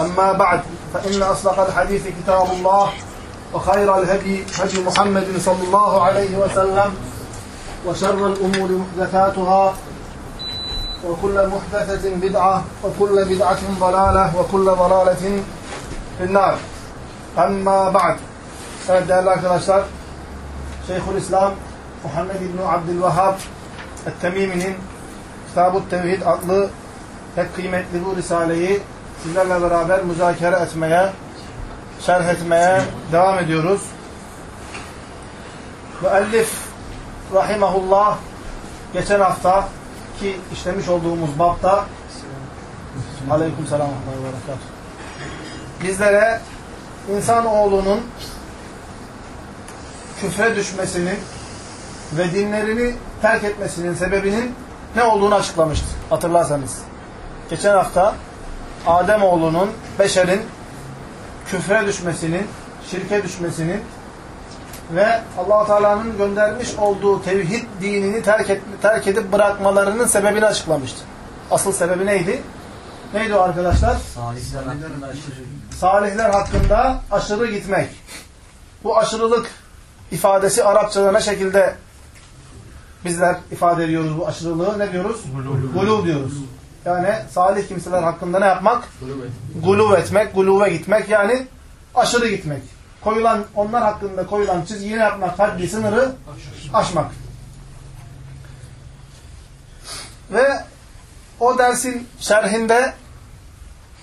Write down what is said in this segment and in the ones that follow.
أما بعد فإن أصدق الحديث كتاب الله وخير الهدي هدي محمد صلى الله عليه وسلم وشر الأمور محدثاتها وكل محدثة بدعة وكل بدعة ضلالة وكل ضلالة في النار Amma ba'd. Evet değerli arkadaşlar, Şeyhülislam Muhammed İbni Abdülvahhab Et-Temimi'nin Kitab-ı Tevhid adlı pek kıymetli bu risaleyi sizlerle beraber müzakere etmeye, şerh etmeye devam ediyoruz. Müellif Rahimahullah geçen hafta ki işlemiş olduğumuz babda Aleyküm selam. Bizlere insanoğlunun küfre düşmesinin ve dinlerini terk etmesinin sebebinin ne olduğunu açıklamıştı. Hatırlarsanız. Geçen hafta Ademoğlunun, beşerin küfre düşmesinin, şirke düşmesinin ve allah Teala'nın göndermiş olduğu tevhid dinini terk, et, terk edip bırakmalarının sebebini açıklamıştı. Asıl sebebi neydi? Neydi o arkadaşlar? Salihler hakkında aşırı. Salihler hakkında aşırı gitmek. Bu aşırılık ifadesi Arapçada ne şekilde bizler ifade ediyoruz bu aşırılığı? Ne diyoruz? Gulu diyoruz. Yani salih kimseler hakkında ne yapmak? Guluv etmek, guluve gitmek yani aşırı gitmek. Koyulan, onlar hakkında koyulan çizgiyi ne yapmak? Haddi sınırı aşmak. Ve o dersin şerhinde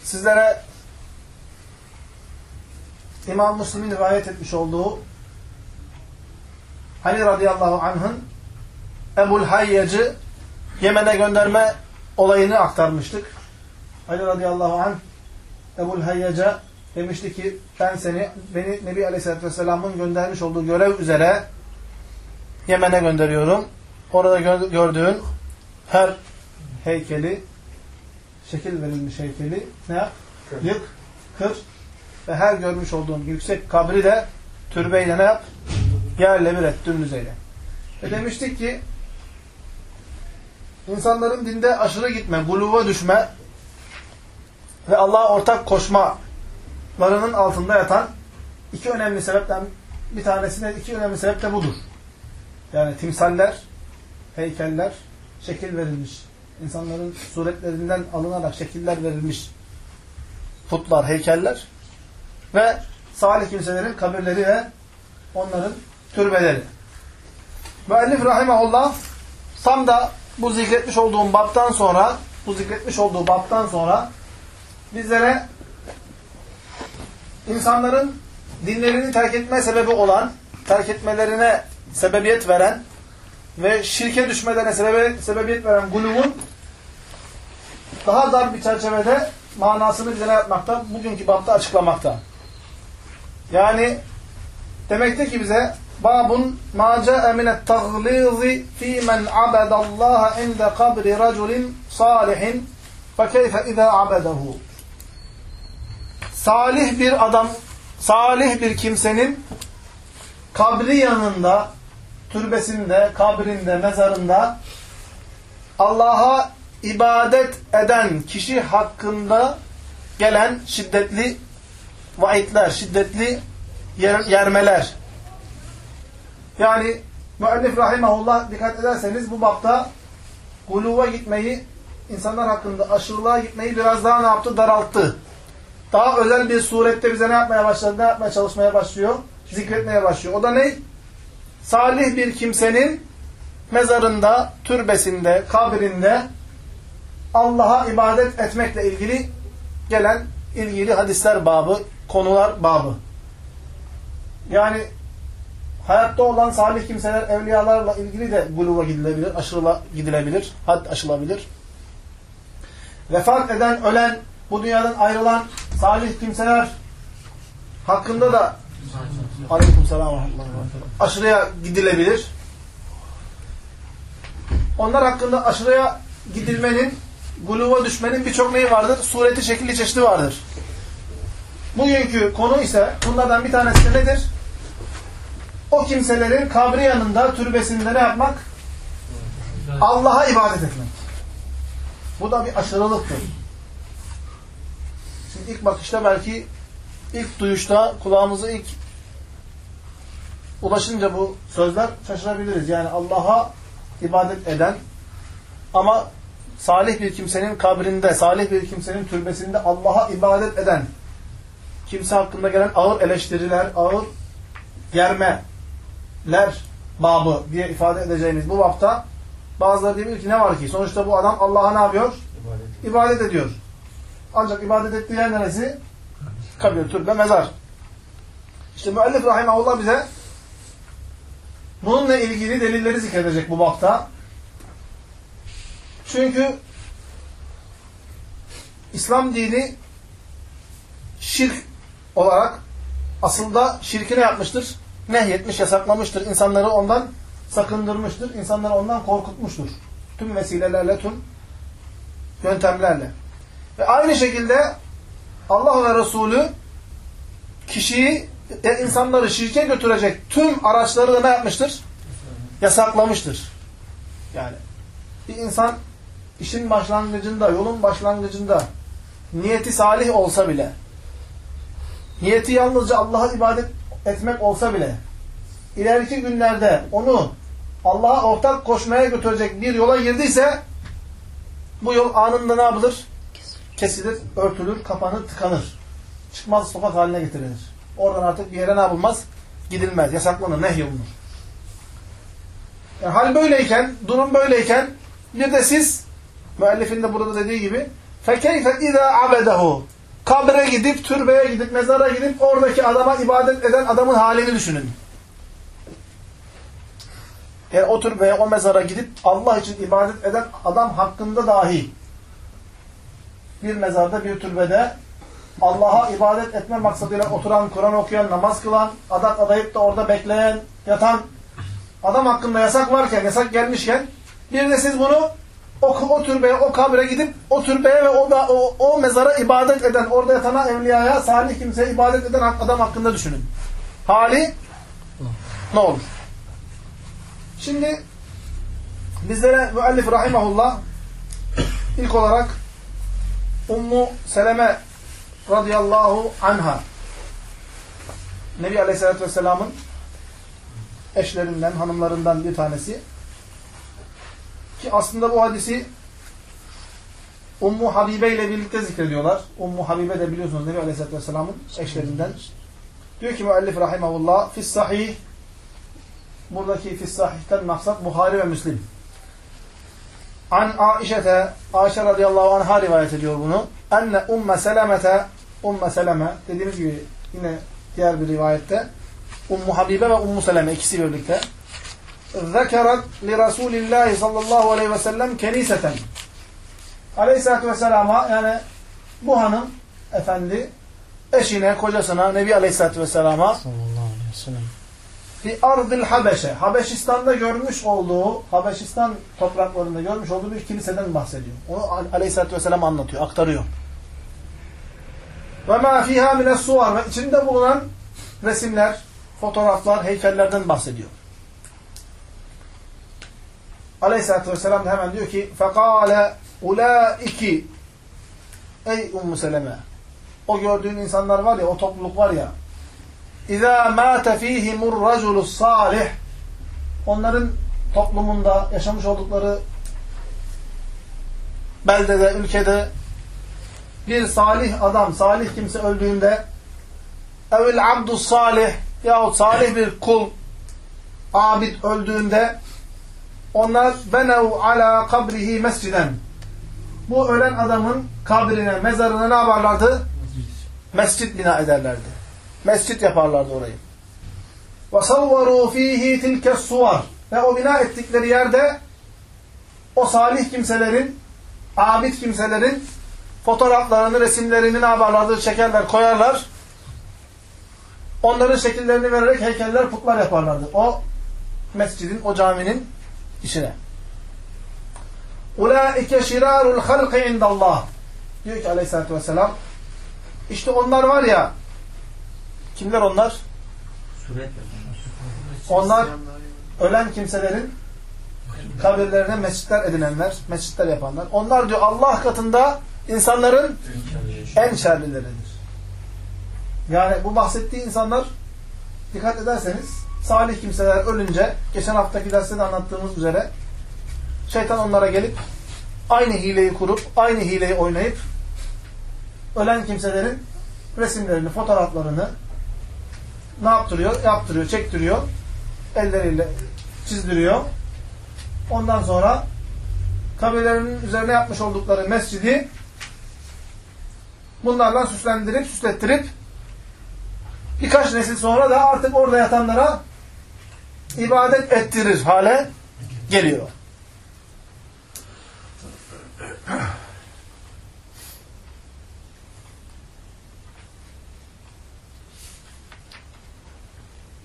sizlere İmam Müslim'in rivayet etmiş olduğu Ali radıyallahu anh'ın Ebul Hayyac'ı Yemen'e gönderme olayını aktarmıştık. Ali radıyallahu anh Ebul Hayyac'a demişti ki ben seni beni Nebi Aleyhisselatü Vesselam'ın göndermiş olduğu görev üzere Yemen'e gönderiyorum. Orada gördüğün her heykeli şekil verilmiş heykeli ne yap? Yık, kır ve her görmüş olduğun yüksek kabri de türbeyle ne yap? Yerle bir et, dümdüz eyle. Ve demiştik ki insanların dinde aşırı gitme, guluva düşme ve Allah'a ortak koşmalarının altında yatan iki önemli sebepten bir tanesi de iki önemli sebep de budur. Yani timsaller, heykeller, şekil verilmiş. insanların suretlerinden alınarak şekiller verilmiş putlar, heykeller ve salih kimselerin kabirleri ve onların türbeleri. Müellif rahimahullah tam da bu zikretmiş olduğum baptan sonra bu zikretmiş olduğu baptan sonra bizlere insanların dinlerini terk etme sebebi olan, terk etmelerine sebebiyet veren ve şirke düşmelerine sebebiyet, sebebiyet veren gulubun daha dar bir çerçevede manasını bize yapmakta? Bugünkü bapta açıklamakta. Yani demekte ki bize babun ma ca'e minet taglizi fi men abedallaha inde kabri raculin salihin fe keyfe izâ abedahu salih bir adam salih bir kimsenin kabri yanında türbesinde, kabrinde, mezarında Allah'a ibadet eden kişi hakkında gelen şiddetli vaidler, şiddetli yer, yermeler. Yani müellif rahimahullah dikkat ederseniz bu bapta guluva gitmeyi, insanlar hakkında aşırılığa gitmeyi biraz daha ne yaptı? Daralttı. Daha özel bir surette bize ne yapmaya başladı? Ne yapmaya çalışmaya başlıyor? Zikretmeye başlıyor. O da ne? Salih bir kimsenin mezarında, türbesinde, kabrinde Allah'a ibadet etmekle ilgili gelen ilgili hadisler babı, konular babı. Yani hayatta olan salih kimseler, evliyalarla ilgili de guluva gidilebilir, aşırıla gidilebilir, had aşılabilir. Vefat eden, ölen, bu dünyadan ayrılan salih kimseler hakkında da aleyküm selam aşırıya gidilebilir. Onlar hakkında aşırıya gidilmenin, guluva düşmenin birçok neyi vardır? Sureti, şekilli, çeşidi vardır. Bugünkü konu ise bunlardan bir tanesi nedir? O kimselerin kabri yanında, türbesinde ne yapmak? Allah'a ibadet etmek. Bu da bir aşırılıktır. Şimdi ilk bakışta belki ilk duyuşta kulağımızı ilk ulaşınca bu sözler şaşırabiliriz. Yani Allah'a ibadet eden ama salih bir kimsenin kabrinde, salih bir kimsenin türbesinde Allah'a ibadet eden kimse hakkında gelen ağır eleştiriler, ağır yermeler babı diye ifade edeceğimiz bu bapta bazıları diyor ki ne var ki? Sonuçta bu adam Allah'a ne yapıyor? İbadet, ibadet ediyor. Ancak ibadet ettiği yer neresi? Kabir, türbe, mezar. İşte müellif rahimahullah bize bununla ilgili delilleri zikredecek bu bapta. Çünkü İslam dini şirk olarak aslında şirkine yapmıştır. Nehyetmiş, yasaklamıştır. İnsanları ondan sakındırmıştır. İnsanları ondan korkutmuştur. Tüm vesilelerle, tüm yöntemlerle. Ve aynı şekilde Allah ve Resulü kişiyi ve insanları şirke götürecek tüm araçları ne yapmıştır? Yasaklamıştır. Yani bir insan işin başlangıcında, yolun başlangıcında niyeti salih olsa bile niyeti yalnızca Allah'a ibadet etmek olsa bile ileriki günlerde onu Allah'a ortak koşmaya götürecek bir yola girdiyse bu yol anında ne yapılır? Kesilir, örtülür, kapanır, tıkanır. Çıkmaz sokak haline getirilir. Oradan artık bir yere ne yapılmaz? Gidilmez, yasaklanır, nehyolunur. Yani hal böyleyken, durum böyleyken bir de siz müellifin de burada dediği gibi فَكَيْفَ اِذَا عَبَدَهُ Kabre gidip, türbeye gidip, mezara gidip oradaki adama ibadet eden adamın halini düşünün. Yani o türbeye, o mezara gidip Allah için ibadet eden adam hakkında dahi bir mezarda, bir türbede Allah'a ibadet etme maksadıyla oturan, Kur'an okuyan, namaz kılan, adak adayıp da orada bekleyen, yatan adam hakkında yasak varken, yasak gelmişken bir de siz bunu o, o türbeye, o kabre gidip o türbeye ve o, o, o mezara ibadet eden, orada yatana evliyaya, salih kimseye ibadet eden adam hakkında düşünün. Hali ne olur? Şimdi bizlere müellif rahimahullah ilk olarak Ummu Seleme radıyallahu anha Nebi Aleyhisselatü Vesselam'ın eşlerinden, hanımlarından bir tanesi ki aslında bu hadisi Ummu Habibe ile birlikte zikrediyorlar. Ummu Habibe de biliyorsunuz Nebi Aleyhisselatü Vesselam'ın eşlerinden. Diyor ki müellif rahimahullah fis sahih buradaki fis sahihten maksat Buhari ve Müslim. An Aişete Ayşe radıyallahu anh'a rivayet ediyor bunu. Enne umme selemete umme seleme dediğimiz gibi yine diğer bir rivayette Ummu Habibe ve Ummu Seleme ikisi birlikte zekerat li Resulillahi sallallahu aleyhi ve sellem keniseten Aleyhisselatü Vesselam'a yani bu hanım efendi eşine, kocasına, Nebi Aleyhisselatü Vesselam'a sallallahu aleyhi ve sellem fi ardil Habeşe Habeşistan'da görmüş olduğu Habeşistan topraklarında görmüş olduğu bir kiliseden bahsediyor. Onu Aleyhisselatü Vesselam anlatıyor, aktarıyor. Ve ma fiha mine suvar ve içinde bulunan resimler, fotoğraflar, heykellerden bahsediyor. Aleyhisselatü Vesselam da hemen diyor ki فَقَالَ اُولَٰئِكِ Ey Ummu Seleme o gördüğün insanlar var ya, o topluluk var ya اِذَا مَاتَ ف۪يهِمُ الرَّجُلُ الصَّالِحِ Onların toplumunda yaşamış oldukları beldede, ülkede bir salih adam, salih kimse öldüğünde evil abdu salih yahut salih bir kul abid öldüğünde onlar benev ala kabrihi mesciden. Bu ölen adamın kabrine, mezarına ne yaparlardı? Mescit bina ederlerdi. Mescit yaparlardı orayı. Ve savvaru fihi tilke suvar. Ve o bina ettikleri yerde o salih kimselerin, abid kimselerin fotoğraflarını, resimlerini ne yaparlardı? Çekerler, koyarlar. Onların şekillerini vererek heykeller, putlar yaparlardı. O mescidin, o caminin içine. Ulaike şirarul halqi indallah. Diyor ki aleyhissalatü vesselam işte onlar var ya kimler onlar? Onlar ölen kimselerin kabirlerine mescitler edinenler, mescitler yapanlar. Onlar diyor Allah katında insanların en şerlileridir. Yani bu bahsettiği insanlar dikkat ederseniz salih kimseler ölünce geçen haftaki derste de anlattığımız üzere şeytan onlara gelip aynı hileyi kurup aynı hileyi oynayıp ölen kimselerin resimlerini, fotoğraflarını ne yaptırıyor? Yaptırıyor, çektiriyor. Elleriyle çizdiriyor. Ondan sonra kabirlerinin üzerine yapmış oldukları mescidi bunlarla süslendirip, süslettirip birkaç nesil sonra da artık orada yatanlara ibadet ettirir hale geliyor.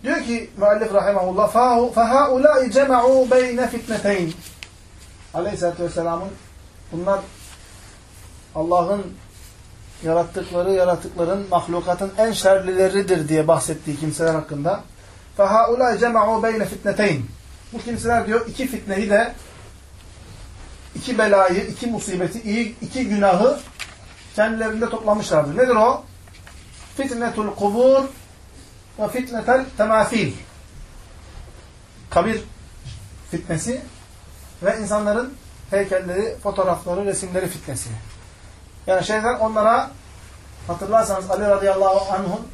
Diyor ki müellif rahimahullah فَهَاُولَٰئِ جَمَعُوا بَيْنَ فِتْنَتَيْنِ Aleyhisselatü Vesselam'ın bunlar Allah'ın yarattıkları yaratıkların, mahlukatın en şerlileridir diye bahsettiği kimseler hakkında فَهَاُولَٰئِ جَمَعُوا بَيْنَ فِتْنَتَيْنِ Bu kimseler diyor iki fitneyi de iki belayı, iki musibeti, iki günahı kendilerinde toplamışlardır. Nedir o? Fitnetul kubur ve fitnetel temafil. Kabir fitnesi ve insanların heykelleri, fotoğrafları, resimleri fitnesi. Yani şeytan onlara hatırlarsanız Ali radıyallahu anh'un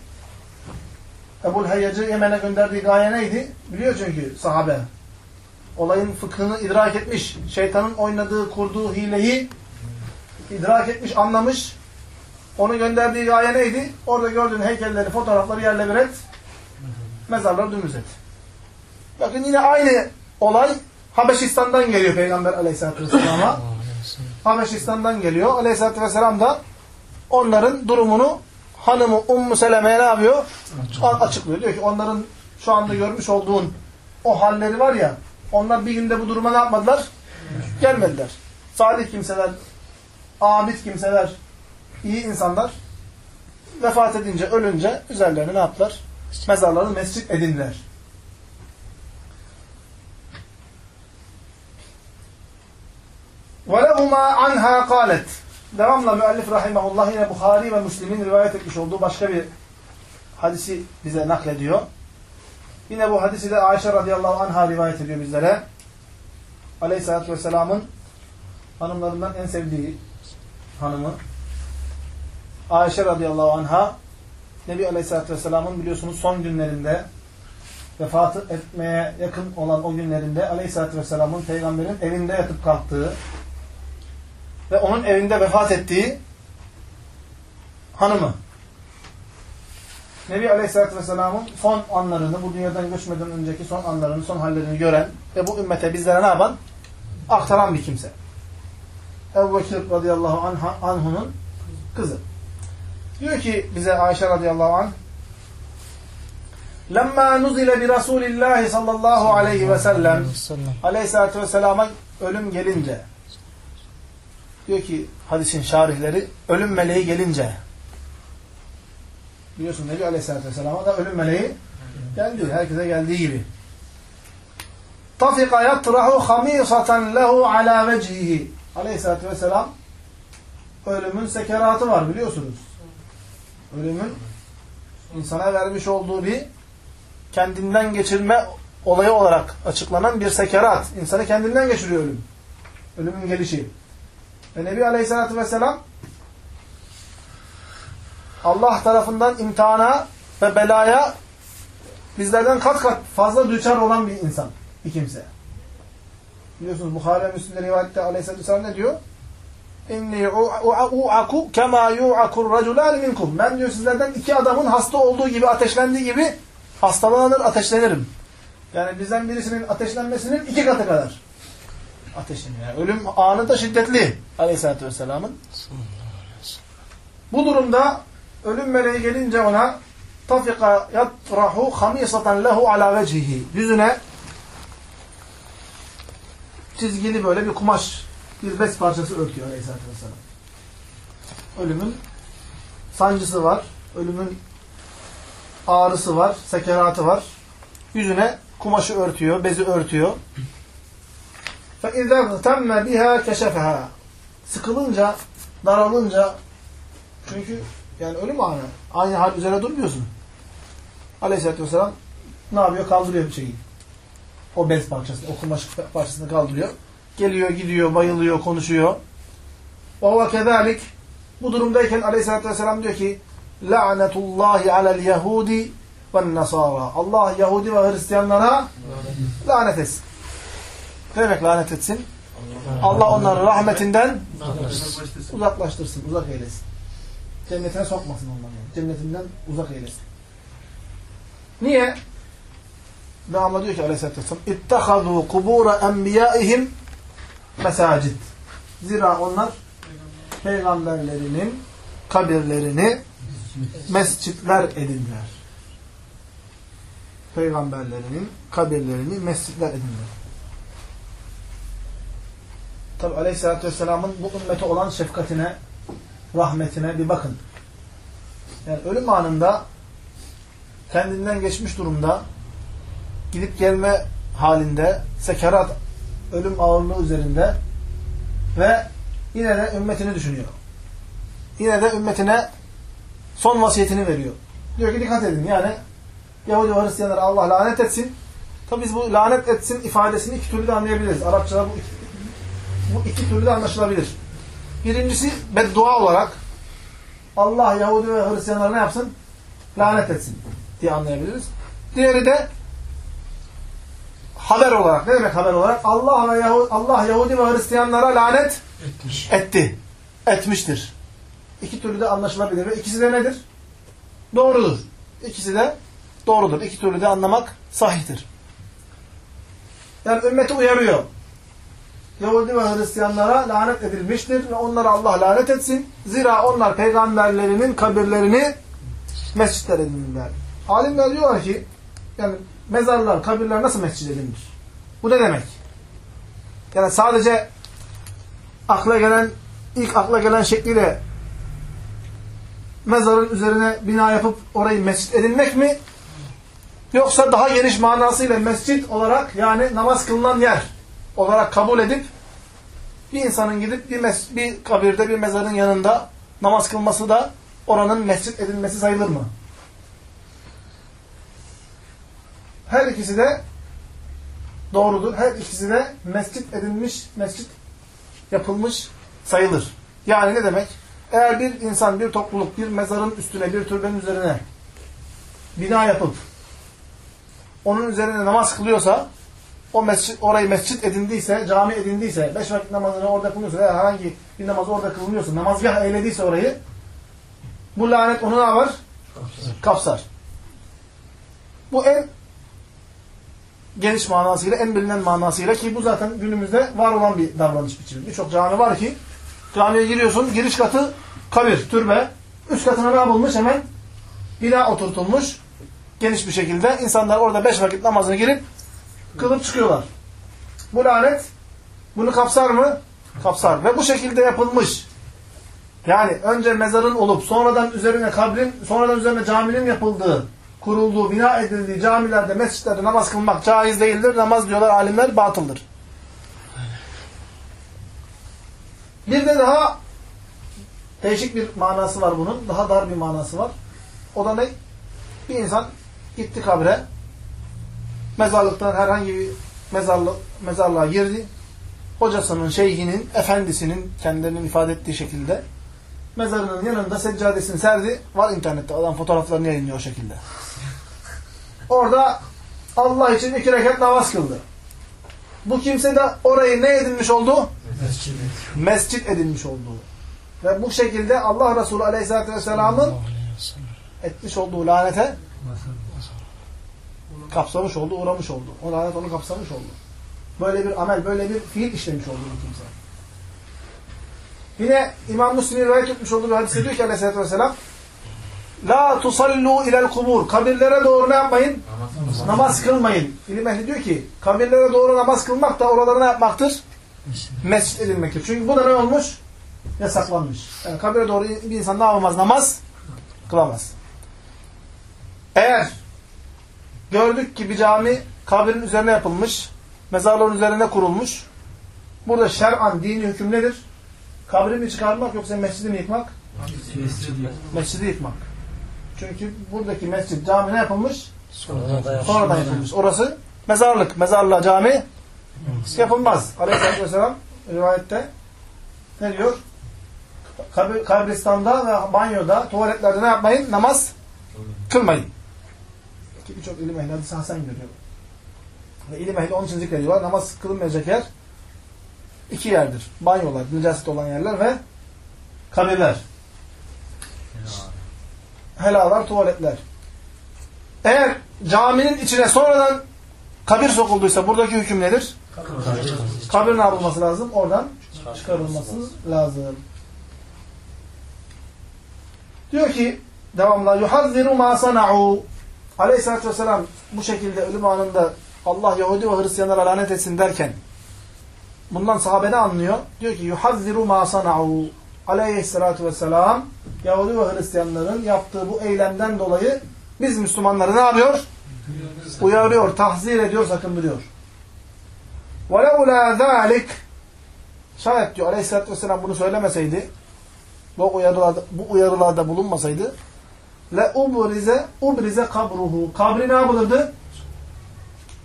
Ebu'l Hayyac'ı Yemen'e gönderdiği gaye neydi? Biliyor çünkü sahabe. Olayın fıkhını idrak etmiş. Şeytanın oynadığı, kurduğu hileyi idrak etmiş, anlamış. Onu gönderdiği gaye neydi? Orada gördüğün heykelleri, fotoğrafları yerle bir et. Mezarları dümdüz et. Bakın yine aynı olay Habeşistan'dan geliyor Peygamber aleyhissalatü vesselam'a. Habeşistan'dan geliyor. Aleyhissalatü vesselam da onların durumunu hanımı Ummu Seleme'ye ne yapıyor? Açıklıyor. Diyor ki onların şu anda görmüş olduğun o halleri var ya onlar bir günde bu duruma ne yapmadılar? Gelmediler. Salih kimseler, abid kimseler, iyi insanlar vefat edince, ölünce üzerlerine ne yaptılar? Mezarları mescit edindiler. وَلَهُمَا عَنْهَا قَالَتْ Devamla müellif rahimahullah yine Bukhari ve Müslim'in rivayet etmiş olduğu başka bir hadisi bize naklediyor. Yine bu hadisi de Ayşe radıyallahu anha rivayet ediyor bizlere. Aleyhisselatü vesselamın hanımlarından en sevdiği hanımı Ayşe radıyallahu anha Nebi Aleyhisselatü Vesselam'ın biliyorsunuz son günlerinde vefat etmeye yakın olan o günlerinde Aleyhisselatü Vesselam'ın peygamberin evinde yatıp kalktığı ve onun evinde vefat ettiği hanımı. Nebi Aleyhisselatü Vesselam'ın son anlarını, bu dünyadan göçmeden önceki son anlarını, son hallerini gören ve bu ümmete bizlere ne yapan? Aktaran bir kimse. Ebu Bekir radıyallahu anh'unun kızı. Diyor ki bize Ayşe radıyallahu anh Lemma nuzile bi Resulillahi sallallahu aleyhi ve sellem aleyhissalatü vesselama ölüm gelince diyor ki hadisin şarihleri ölüm meleği gelince biliyorsun Nebi aleyhissalatü vesselama da ölüm meleği geldi. Herkese geldiği gibi. Tafika yatrahu hamisatan lehu ala vecihi aleyhissalatü vesselam ölümün sekeratı var biliyorsunuz ölümün insana vermiş olduğu bir kendinden geçirme olayı olarak açıklanan bir sekerat. İnsanı kendinden geçiriyor ölüm. Ölümün gelişi. Ve Nebi Aleyhisselatü Vesselam Allah tarafından imtihana ve belaya bizlerden kat kat fazla düçar olan bir insan, bir kimse. Biliyorsunuz Bukhari ve Müslim'de rivayette Aleyhisselatü Vesselam ne diyor? inni u'aku kema yu'akur raculan minkum. Ben diyor sizlerden iki adamın hasta olduğu gibi ateşlendiği gibi hastalanır, ateşlenirim. Yani bizden birisinin ateşlenmesinin iki katı kadar ateşleniyor. Yani ölüm anı da şiddetli Aleyhisselatü Vesselam'ın. Bu durumda ölüm meleği gelince ona tafika yatrahu hamisatan lehu ala vecihi. Yüzüne çizgili böyle bir kumaş, bir bez parçası örtüyor aleyhissalatü vesselam. Ölümün sancısı var, ölümün ağrısı var, sekeratı var. Yüzüne kumaşı örtüyor, bezi örtüyor. فَاِذَا اغْتَمَّ بِهَا كَشَفَهَا Sıkılınca, daralınca çünkü yani ölüm anı. Aynı hal üzerine durmuyorsun. Aleyhisselatü Vesselam ne yapıyor? Kaldırıyor bir şeyi. O bez parçasını, o kumaş parçasını kaldırıyor. Geliyor, gidiyor, bayılıyor, konuşuyor. وَهُوَ كَذَٰلِكِ Bu durumdayken Aleyhisselatü Vesselam diyor ki La'netullahi alel yehudi ve nasara. Allah Yahudi ve Hristiyanlara lanet etsin. Ne demek lanet etsin? Allah onları rahmetinden uzaklaştırsın, uzak eylesin. Cennetine sokmasın onları. Yani. Cennetinden uzak eylesin. Niye? Devamlı diyor ki aleyhissalatü vesselam اِتَّخَذُوا قُبُورَ اَنْبِيَائِهِمْ mesacid. Zira onlar peygamberlerinin kabirlerini mescitler edindiler. Peygamberlerinin kabirlerini mescitler edindiler. Tabi Aleyhisselatü Vesselam'ın bu ümmete olan şefkatine, rahmetine bir bakın. Yani ölüm anında kendinden geçmiş durumda gidip gelme halinde sekerat ölüm ağırlığı üzerinde ve yine de ümmetini düşünüyor. Yine de ümmetine son vasiyetini veriyor. Diyor ki dikkat edin yani Yahudi ve Hristiyanlara Allah lanet etsin. Tabi biz bu lanet etsin ifadesini iki türlü de anlayabiliriz. Arapçada bu iki, bu iki türlü de anlaşılabilir. Birincisi beddua olarak Allah Yahudi ve Hristiyanlara ne yapsın? Lanet etsin diye anlayabiliriz. Diğeri de haber olarak. Ne demek haber olarak? Allah Yahudi, Allah Yahudi ve Hristiyanlara lanet Etmiş. etti. Etmiştir. İki türlü de anlaşılabilir. Ve ikisi de nedir? Doğrudur. İkisi de doğrudur. İki türlü de anlamak sahihtir. Yani ümmeti uyarıyor. Yahudi ve Hristiyanlara lanet edilmiştir ve onlara Allah lanet etsin. Zira onlar peygamberlerinin kabirlerini mescitler edinirler. Alimler diyorlar ki yani mezarlar, kabirler nasıl mescid edilir? Bu ne demek? Yani sadece akla gelen, ilk akla gelen şekliyle mezarın üzerine bina yapıp orayı mescit edinmek mi? Yoksa daha geniş manasıyla mescit olarak yani namaz kılınan yer olarak kabul edip bir insanın gidip bir, mes bir kabirde bir mezarın yanında namaz kılması da oranın mescit edilmesi sayılır mı? Her ikisi de doğrudur. Her ikisi de mescit edilmiş, mescit yapılmış sayılır. Yani ne demek? Eğer bir insan, bir topluluk, bir mezarın üstüne, bir türbenin üzerine bina yapıp onun üzerine namaz kılıyorsa o mescit, orayı mescit edindiyse, cami edindiyse, beş vakit namazını orada kılıyorsa veya herhangi bir namaz orada kılınıyorsa, namazgah eylediyse orayı bu lanet onu ne yapar? Kapsar. Kapsar. Bu en geniş manasıyla, en bilinen manasıyla ki bu zaten günümüzde var olan bir davranış biçimi. Birçok cami var ki camiye giriyorsun, giriş katı kabir, türbe. Üst katına ne yapılmış? Hemen bina oturtulmuş. Geniş bir şekilde. insanlar orada beş vakit namazını girip kılıp çıkıyorlar. Bu lanet bunu kapsar mı? Kapsar. Ve bu şekilde yapılmış. Yani önce mezarın olup sonradan üzerine kabrin, sonradan üzerine caminin yapıldığı, kurulduğu, bina edildiği camilerde, mescitlerde namaz kılmak caiz değildir. Namaz diyorlar alimler batıldır. Bir de daha değişik bir manası var bunun. Daha dar bir manası var. O da ne? Bir insan gitti kabre, mezarlıktan herhangi bir mezarlık, mezarlığa girdi. Hocasının, şeyhinin, efendisinin kendilerinin ifade ettiği şekilde mezarının yanında seccadesini serdi. Var internette adam fotoğraflarını yayınlıyor o şekilde. Orada Allah için iki rekat namaz kıldı. Bu kimse de orayı ne edinmiş oldu? Mescid. Mescit edinmiş oldu. Ve bu şekilde Allah Resulü Aleyhisselatü Vesselam'ın etmiş olduğu lanete kapsamış oldu, uğramış oldu. O lanet onu kapsamış oldu. Böyle bir amel, böyle bir fiil işlemiş oldu bu kimse. Yine İmam Müslim'in rivayet etmiş olduğu bir hadise diyor ki aleyhissalatü vesselam La tusallu ilel kubur. Kabirlere doğru ne yapmayın? Namaz kılmayın. İlim ehli diyor ki kabirlere doğru namaz kılmak da oralara ne yapmaktır? Mescit edilmektir. Çünkü bu da ne olmuş? Yasaklanmış. Yani kabire doğru bir insan ne yapamaz? Namaz kılamaz. Eğer gördük ki bir cami kabrin üzerine yapılmış, mezarlığın üzerine kurulmuş. Burada şer'an dini hüküm nedir? Kabri mi çıkarmak yoksa mescidi mi yıkmak? Mescidi yıkmak. Çünkü buradaki mescid, cami ne yapılmış? Sonradan yapılmış. Orası mezarlık. Mezarlığa cami yapılmaz. Aleyhisselatü Vesselam rivayette ne diyor? Kabristanda ve banyoda, tuvaletlerde ne yapmayın? Namaz kılmayın. Ki birçok ilim ehli hadisi Hasan görüyor. Ve ilim ehli onun için zikrediyorlar. Namaz kılınmayacak yer iki yerdir. Banyolar, necaset olan yerler ve kabirler. Helalar, tuvaletler. Eğer caminin içine sonradan kabir sokulduysa buradaki hüküm nedir? Kabir ne yapılması lazım? Oradan çıkarılması lazım. Diyor ki devamla yuhazziru ma sana'u Aleyhisselatü Vesselam bu şekilde ölüm anında Allah Yahudi ve Hristiyanlara lanet etsin derken bundan sahabe ne anlıyor? Diyor ki yuhazziru ma sana'u Aleyhisselatü Vesselam Yahudi ve Hristiyanların yaptığı bu eylemden dolayı biz Müslümanları ne yapıyor? Uyarıyor, tahzir ediyor, sakındırıyor. وَلَوْلَا ذَٰلِكَ Şayet diyor Aleyhisselatü Vesselam bunu söylemeseydi, bu uyarılarda, bu uyarılarda bulunmasaydı, le ubrize ubrize kabruhu. Kabri ne yapılırdı?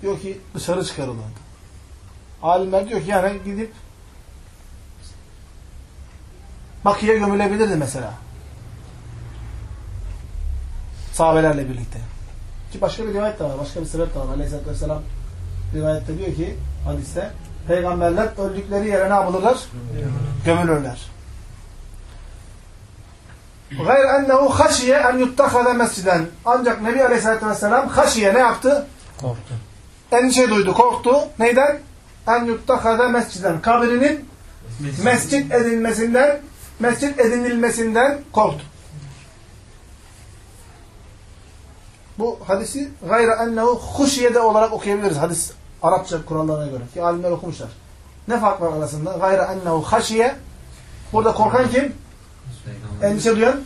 Diyor ki dışarı çıkarılırdı. Alimler diyor ki yani gidip Bakı'ya gömülebilirdi mesela. Sahabelerle birlikte. Ki başka bir rivayet de var. Başka bir sebep de var. Aleyhisselatü Vesselam rivayette diyor ki hadiste peygamberler öldükleri yere ne yapılırlar? Gömülürler. Gayr ennehu haşiye en yuttakhada mesciden. Ancak Nebi Aleyhisselatü Vesselam haşiye ne yaptı? Korktu. Endişe duydu, korktu. Neyden? En yuttakhada mesciden. Kabrinin mescit edilmesinden mescit edinilmesinden korktu. Bu hadisi gayre ennehu huşiyede olarak okuyabiliriz. Hadis Arapça kurallarına göre. Ki alimler okumuşlar. Ne fark var arasında? Gayre ennehu haşiye Burada korkan kim? Endişe duyan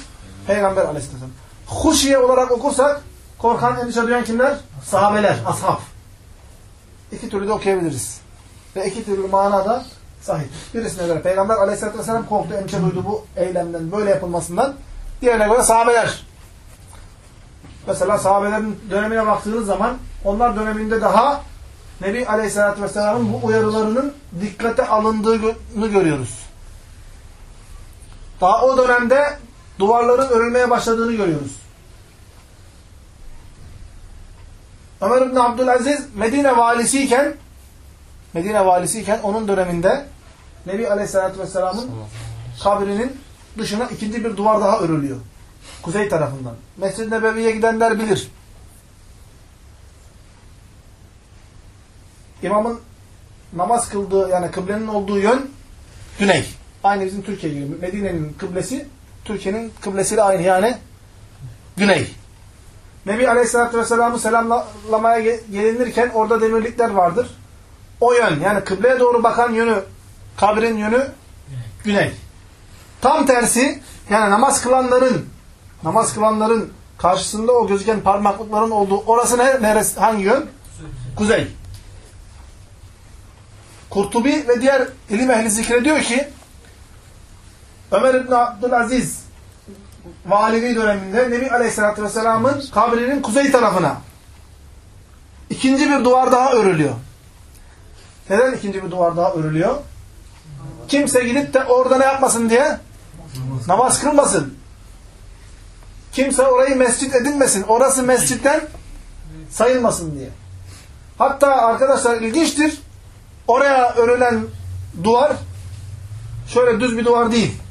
Peygamber aleyhisselam. Huşiye olarak okursak korkan, endişe duyan kimler? Sahabeler, ashab. İki türlü de okuyabiliriz. Ve iki türlü manada sahih. Birisine göre Peygamber aleyhisselatü vesselam korktu, endişe duydu bu eylemden, böyle yapılmasından. Diğerine göre sahabeler. Mesela sahabelerin dönemine baktığınız zaman onlar döneminde daha Nebi aleyhisselatü vesselamın bu uyarılarının dikkate alındığını görüyoruz. Daha o dönemde duvarların örülmeye başladığını görüyoruz. Ömer İbni Abdülaziz Medine valisiyken Medine valisiyken onun döneminde Nebi Aleyhisselatü Vesselam'ın kabrinin dışına ikinci bir duvar daha örülüyor. Kuzey tarafından. Mescid-i Nebevi'ye gidenler bilir. İmamın namaz kıldığı yani kıblenin olduğu yön güney. Aynı bizim Türkiye gibi. Medine'nin kıblesi Türkiye'nin kıblesiyle aynı yani güney. Nebi Aleyhisselatü Vesselam'ı selamlamaya gelinirken orada demirlikler vardır. O yön yani kıbleye doğru bakan yönü kabrin yönü güney. Tam tersi yani namaz kılanların namaz kılanların karşısında o gözüken parmaklıkların olduğu orası ne, neresi, hangi yön? Kuzey. Kurtubi ve diğer ilim ehli zikrediyor ki Ömer İbni Abdülaziz Valivi döneminde Nebi Aleyhisselatü Vesselam'ın kabrinin kuzey tarafına ikinci bir duvar daha örülüyor. Neden ikinci bir duvar daha örülüyor? Kimse gidip de orada ne yapmasın diye? Namaz kılmasın. Kimse orayı mescit edinmesin. Orası mescitten sayılmasın diye. Hatta arkadaşlar ilginçtir. Oraya örülen duvar şöyle düz bir duvar değil.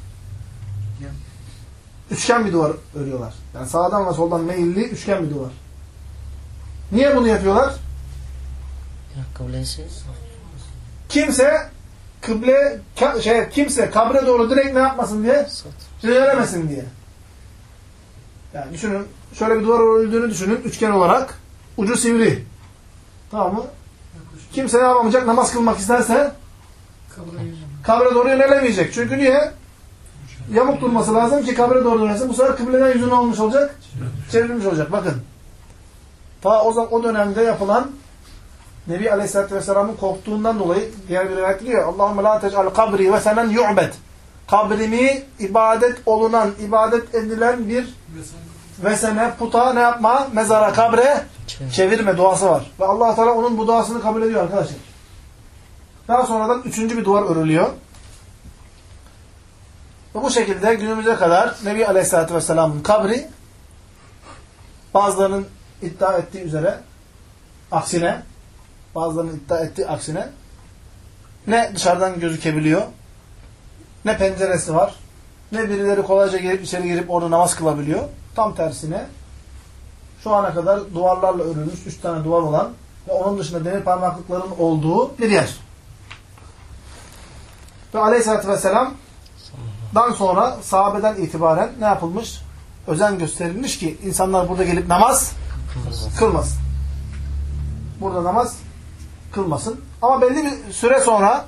Üçgen bir duvar örüyorlar. Yani sağdan ve soldan meyilli üçgen bir duvar. Niye bunu yapıyorlar? Kimse kıble ka- şey kimse kabre doğru direkt ne yapmasın diye? Yönelemesin diye. Yani düşünün şöyle bir duvar örüldüğünü düşünün üçgen olarak ucu sivri. Tamam mı? Kimse ne yapamayacak? Namaz kılmak isterse kabre doğru yönelemeyecek. Çünkü niye? Yamuk durması lazım ki kabre doğru dönesin. Bu sefer kıbleden yüzünü olmuş olacak. Çevrilmiş olacak. Bakın. Ta o zaman o dönemde yapılan Nebi Aleyhisselatü Vesselam'ın korktuğundan dolayı diğer bir rivayet diyor. Allahümme la tec'al kabri ve senen yu'bed. Kabrimi ibadet olunan, ibadet edilen bir vesene, puta ne yapma? Mezara, kabre çevirme duası var. Ve allah Teala onun bu duasını kabul ediyor arkadaşlar. Daha sonradan üçüncü bir duvar örülüyor. Ve bu şekilde günümüze kadar Nebi Aleyhisselatü Vesselam'ın kabri bazılarının iddia ettiği üzere aksine bazılarının iddia ettiği aksine ne dışarıdan gözükebiliyor ne penceresi var ne birileri kolayca girip içeri girip orada namaz kılabiliyor. Tam tersine şu ana kadar duvarlarla örülmüş üç tane duvar olan ve onun dışında demir parmaklıkların olduğu bir yer. Ve aleyhissalatü vesselam dan sonra sahabeden itibaren ne yapılmış? Özen gösterilmiş ki insanlar burada gelip namaz kılmasın. Burada namaz kılmasın. Ama belli bir süre sonra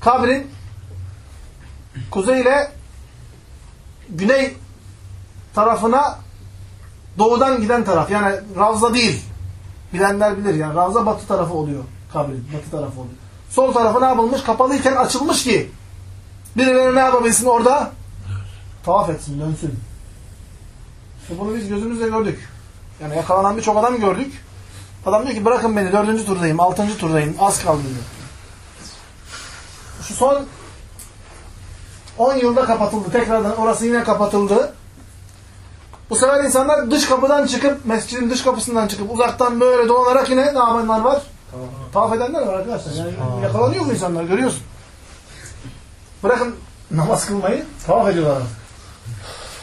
kabrin kuzey ile güney tarafına doğudan giden taraf. Yani Ravza değil. Bilenler bilir yani. Ravza batı tarafı oluyor. Kabrin batı tarafı oluyor. Sol tarafı ne yapılmış? Kapalıyken açılmış ki birileri ne yapabilsin orada? Tavaf etsin, dönsün. İşte bunu biz gözümüzle gördük. Yani yakalanan birçok adam gördük. Adam diyor ki bırakın beni dördüncü turdayım, altıncı turdayım. Az kaldı diyor. Şu son 10 yılda kapatıldı. Tekrardan orası yine kapatıldı. Bu sefer insanlar dış kapıdan çıkıp, mescidin dış kapısından çıkıp uzaktan böyle dolanarak yine ne yapanlar var? Tamam. Tavaf edenler var arkadaşlar. Yani yakalanıyor mu insanlar görüyorsun. Bırakın namaz kılmayı tavaf ediyorlar.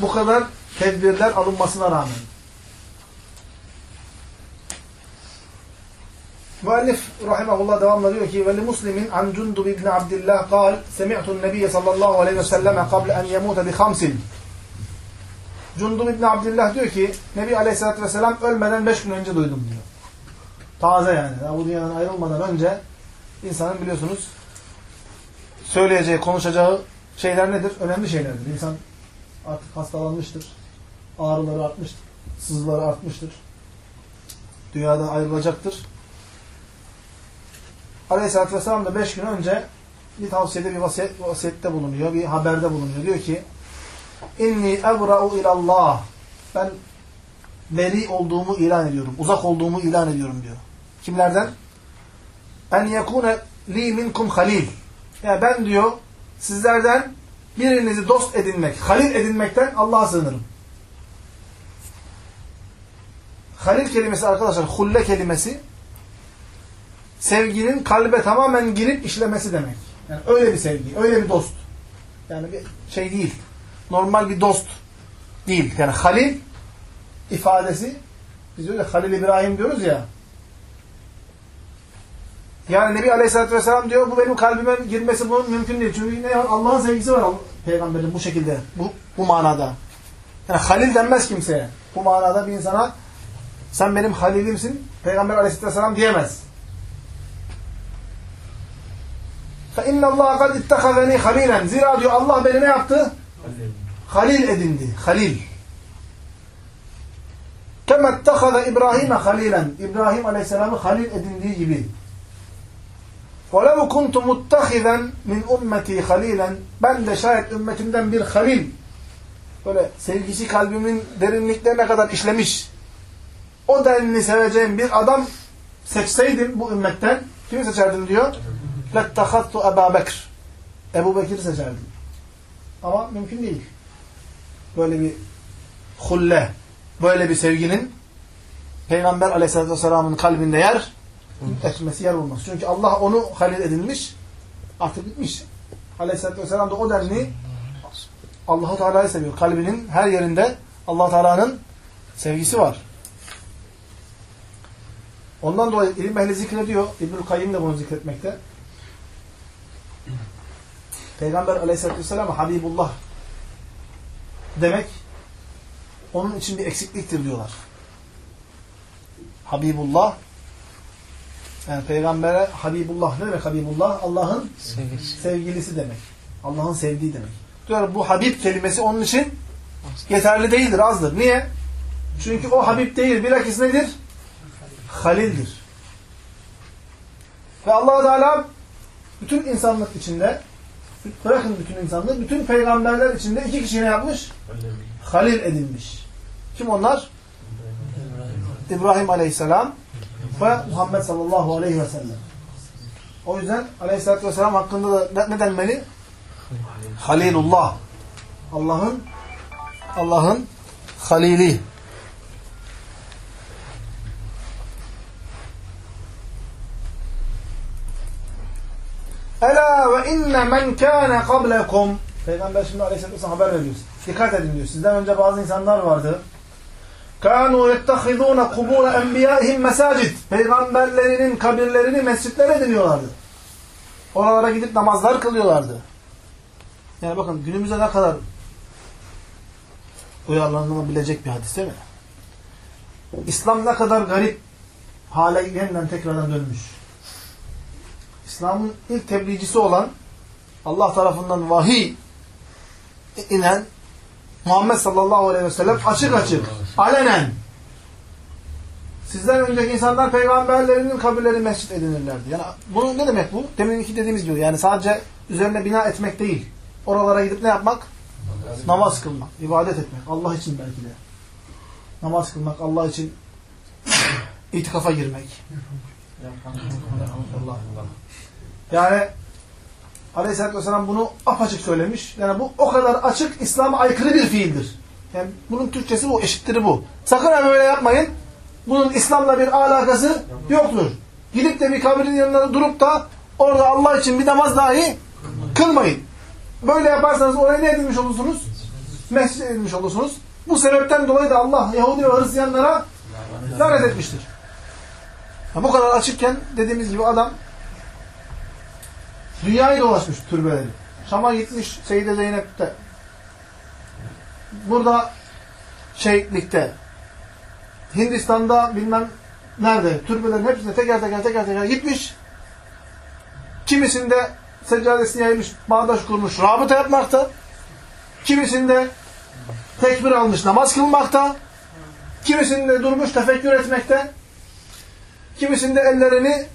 Bu kadar tedbirler alınmasına rağmen. Müellif rahimahullah devamla diyor ki Veli muslimin an cundub ibn abdillah kal Semi'tun nebiye sallallahu aleyhi ve selleme kable en yemute bi hamsin Cundub ibn abdillah diyor ki Nebi aleyhissalatü vesselam ölmeden beş gün önce duydum diyor. Taze yani. Bu dünyadan ayrılmadan önce insanın biliyorsunuz söyleyeceği, konuşacağı şeyler nedir? Önemli şeylerdir. İnsan artık hastalanmıştır. Ağrıları artmıştır. Sızıları artmıştır. Dünyadan ayrılacaktır. Aleyhisselatü Vesselam da beş gün önce bir tavsiyede bir vasiyet, vasiyette bulunuyor. Bir haberde bulunuyor. Diyor ki İnni ebra'u ilallah ben beri olduğumu ilan ediyorum. Uzak olduğumu ilan ediyorum diyor. Kimlerden? En yekune li minkum halil. Yani ben diyor sizlerden birinizi dost edinmek, halil edinmekten Allah'a sığınırım. Halil kelimesi arkadaşlar, hulle kelimesi sevginin kalbe tamamen girip işlemesi demek. Yani öyle bir sevgi, öyle bir dost. Yani bir şey değil. Normal bir dost değil. Yani halil ifadesi biz öyle Halil İbrahim diyoruz ya yani Nebi Aleyhisselatü Vesselam diyor bu benim kalbime girmesi bunun mümkün değil. Çünkü ne Allah'ın sevgisi var peygamberin bu şekilde. Bu, bu manada. Yani Halil denmez kimseye. Bu manada bir insana sen benim Halilimsin Peygamber Aleyhisselatü Vesselam diyemez. فَاِنَّ اللّٰهَ قَدْ اِتَّخَذَنِي خَلِيلًا Zira diyor Allah beni ne yaptı? Halil edindi. Halil. كَمَا اتَّخَذَ İbrahim'e halilen. İbrahim Aleyhisselam'ı halil edindiği gibi. وَلَوْ كُنْتُ مُتَّخِذًا مِنْ اُمَّتِي خَلِيلًا Ben de şayet ümmetimden bir halil, böyle sevgisi kalbimin derinliklerine kadar işlemiş, o denli seveceğim bir adam seçseydim bu ümmetten, kimi seçerdim diyor? لَتَّخَذْتُ اَبَا بَكْرِ Ebu Bekir'i seçerdim. Ama mümkün değil. Böyle bir hulle, böyle bir sevginin Peygamber aleyhissalatü vesselamın kalbinde yer etmesi yer olmaz. Çünkü Allah onu halil edilmiş, artık bitmiş. Aleyhisselatü vesselam da o denli Allah-u Teala'yı seviyor. Kalbinin her yerinde allah Teala'nın sevgisi var. Ondan dolayı ilim ehli zikrediyor. İbnül Kayyim de bunu zikretmekte. Peygamber aleyhissalatü vesselam Habibullah demek onun için bir eksikliktir diyorlar. Habibullah yani peygambere Habibullah ne demek Habibullah? Allah'ın Sevgilisi. sevgilisi demek. Allah'ın sevdiği demek. Diyor bu Habib kelimesi onun için yeterli değildir, azdır. Niye? Çünkü o Habib değil, bilakis nedir? Halildir. Ve allah Teala bütün insanlık içinde bırakın bütün insanlık, bütün peygamberler içinde iki kişi ne yapmış? Halil edilmiş. Kim onlar? İbrahim Aleyhisselam ve Muhammed sallallahu aleyhi ve sellem. O yüzden Aleyhisselatü vesselam hakkında da ne denmeli? Halilullah. Allah'ın Allah'ın halili. Ela ve inne men kâne kablekum Peygamber şimdi Aleyhisselatü Vesselam haber veriyor. Dikkat edin diyor. Sizden önce bazı insanlar vardı. Kânû yettehidûne kubûle enbiyâihim mesacid. Peygamberlerinin kabirlerini mescitler ediniyorlardı. Oralara gidip namazlar kılıyorlardı. Yani bakın günümüze ne kadar uyarlanabilecek bir hadis değil mi? İslam ne kadar garip hale yeniden tekrardan dönmüş. İslam'ın ilk tebliğcisi olan Allah tarafından vahiy inen Muhammed sallallahu aleyhi ve sellem açık açık, alenen sizden önceki insanlar peygamberlerinin kabirleri mescit edinirlerdi. Yani bunu ne demek bu? Deminki dediğimiz gibi yani sadece üzerine bina etmek değil. Oralara gidip ne yapmak? Namaz kılmak, ibadet etmek. Allah için belki de. Namaz kılmak, Allah için itikafa girmek. Yani Aleyhisselatü Vesselam bunu apaçık söylemiş. Yani bu o kadar açık İslam'a aykırı bir fiildir. Yani bunun Türkçesi bu, eşittir bu. Sakın ha böyle yapmayın. Bunun İslam'la bir alakası yoktur. Gidip de bir kabrin yanında durup da orada Allah için bir namaz dahi kılmayın. Böyle yaparsanız oraya ne edilmiş olursunuz? Mescid edilmiş olursunuz. Bu sebepten dolayı da Allah Yahudi ve Hristiyanlara lanet etmiştir. Ya bu kadar açıkken dediğimiz gibi adam dünyayı dolaşmış türbeleri. Şam'a gitmiş Seyyide Zeynep'te. Burada şehitlikte. Hindistan'da bilmem nerede. Türbelerin hepsine teker teker teker teker gitmiş. Kimisinde seccadesini yaymış, bağdaş kurmuş, rabıta yapmakta. Kimisinde tekbir almış, namaz kılmakta. Kimisinde durmuş, tefekkür etmekte. Kimisinde ellerini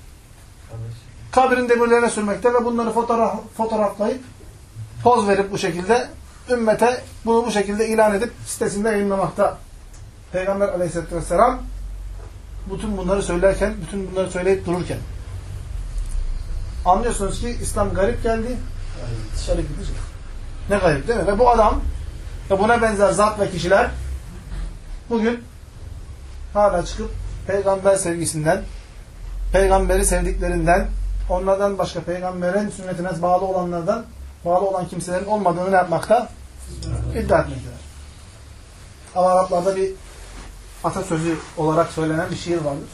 kabrin demirlerine sürmekte ve bunları fotoğraf, fotoğraflayıp poz verip bu şekilde ümmete bunu bu şekilde ilan edip sitesinde yayınlamakta. Peygamber aleyhisselatü vesselam bütün bunları söylerken, bütün bunları söyleyip dururken anlıyorsunuz ki İslam garip geldi. Dışarı gidecek. Ne garip değil mi? Ve bu adam ve buna benzer zat ve kişiler bugün hala çıkıp peygamber sevgisinden peygamberi sevdiklerinden onlardan başka peygamberin sünnetine bağlı olanlardan bağlı olan kimselerin olmadığını yapmakta? İddia etmektedir. Ama Araplarda bir atasözü olarak söylenen bir şiir vardır.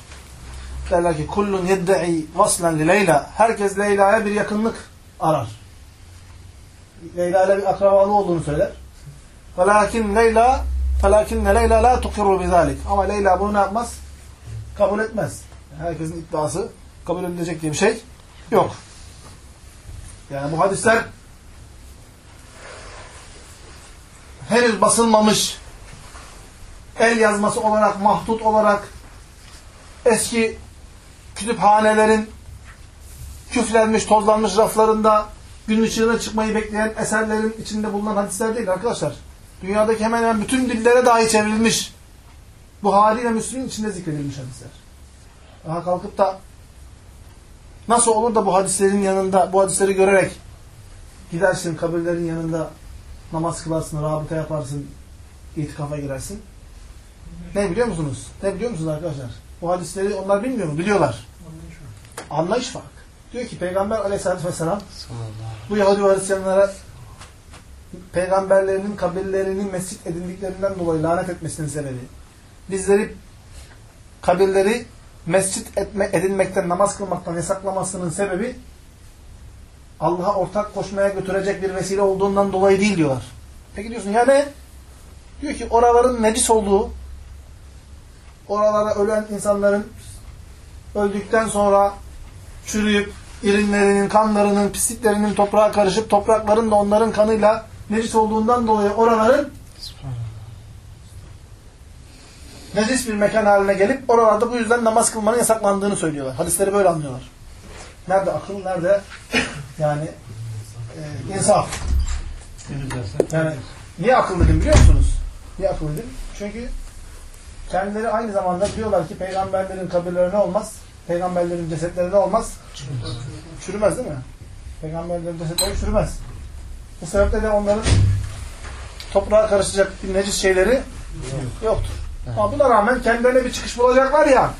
Derler ki kullun yedde'i vaslen li Leyla. Herkes Leyla'ya bir yakınlık arar. Leyla ile bir akrabalığı olduğunu söyler. Velakin Leyla felakinne Leyla la tukirru bizalik. Ama Leyla bunu yapmaz? Kabul etmez. Herkesin iddiası kabul edilecek diye bir şey yok. Yani bu hadisler henüz basılmamış el yazması olarak, mahdut olarak eski kütüphanelerin küflenmiş, tozlanmış raflarında gün ışığına çıkmayı bekleyen eserlerin içinde bulunan hadisler değil arkadaşlar. Dünyadaki hemen hemen bütün dillere dahi çevrilmiş. Buhari ve Müslüm'ün içinde zikredilmiş hadisler. Daha kalkıp da nasıl olur da bu hadislerin yanında, bu hadisleri görerek gidersin kabirlerin yanında namaz kılarsın, rabıta yaparsın, itikafa girersin. Ne biliyor musunuz? Ne biliyor musunuz arkadaşlar? Bu hadisleri onlar bilmiyor mu? Biliyorlar. Anlayış fark. Diyor ki Peygamber aleyhissalatü vesselam bu Yahudi ve Hristiyanlara peygamberlerinin kabirlerini mescit edindiklerinden dolayı lanet etmesinin sebebi bizleri kabirleri mescit etme, edinmekten, namaz kılmaktan yasaklamasının sebebi Allah'a ortak koşmaya götürecek bir vesile olduğundan dolayı değil diyorlar. Peki diyorsun ya ne? Diyor ki oraların necis olduğu, oralara ölen insanların öldükten sonra çürüyüp irinlerinin, kanlarının, pisliklerinin toprağa karışıp toprakların da onların kanıyla necis olduğundan dolayı oraların necis bir mekan haline gelip oralarda bu yüzden namaz kılmanın yasaklandığını söylüyorlar. Hadisleri böyle anlıyorlar. Nerede akıl, nerede yani e, insaf. Yani niye akıl dedim biliyor musunuz? Niye akıl dedim? Çünkü kendileri aynı zamanda diyorlar ki peygamberlerin kabirleri ne olmaz? Peygamberlerin cesetleri ne olmaz? Çürümez değil mi? Peygamberlerin cesetleri çürümez. Bu sebeple de onların toprağa karışacak bir necis şeyleri yoktur. Ama buna rağmen kendilerine bir çıkış bulacaklar ya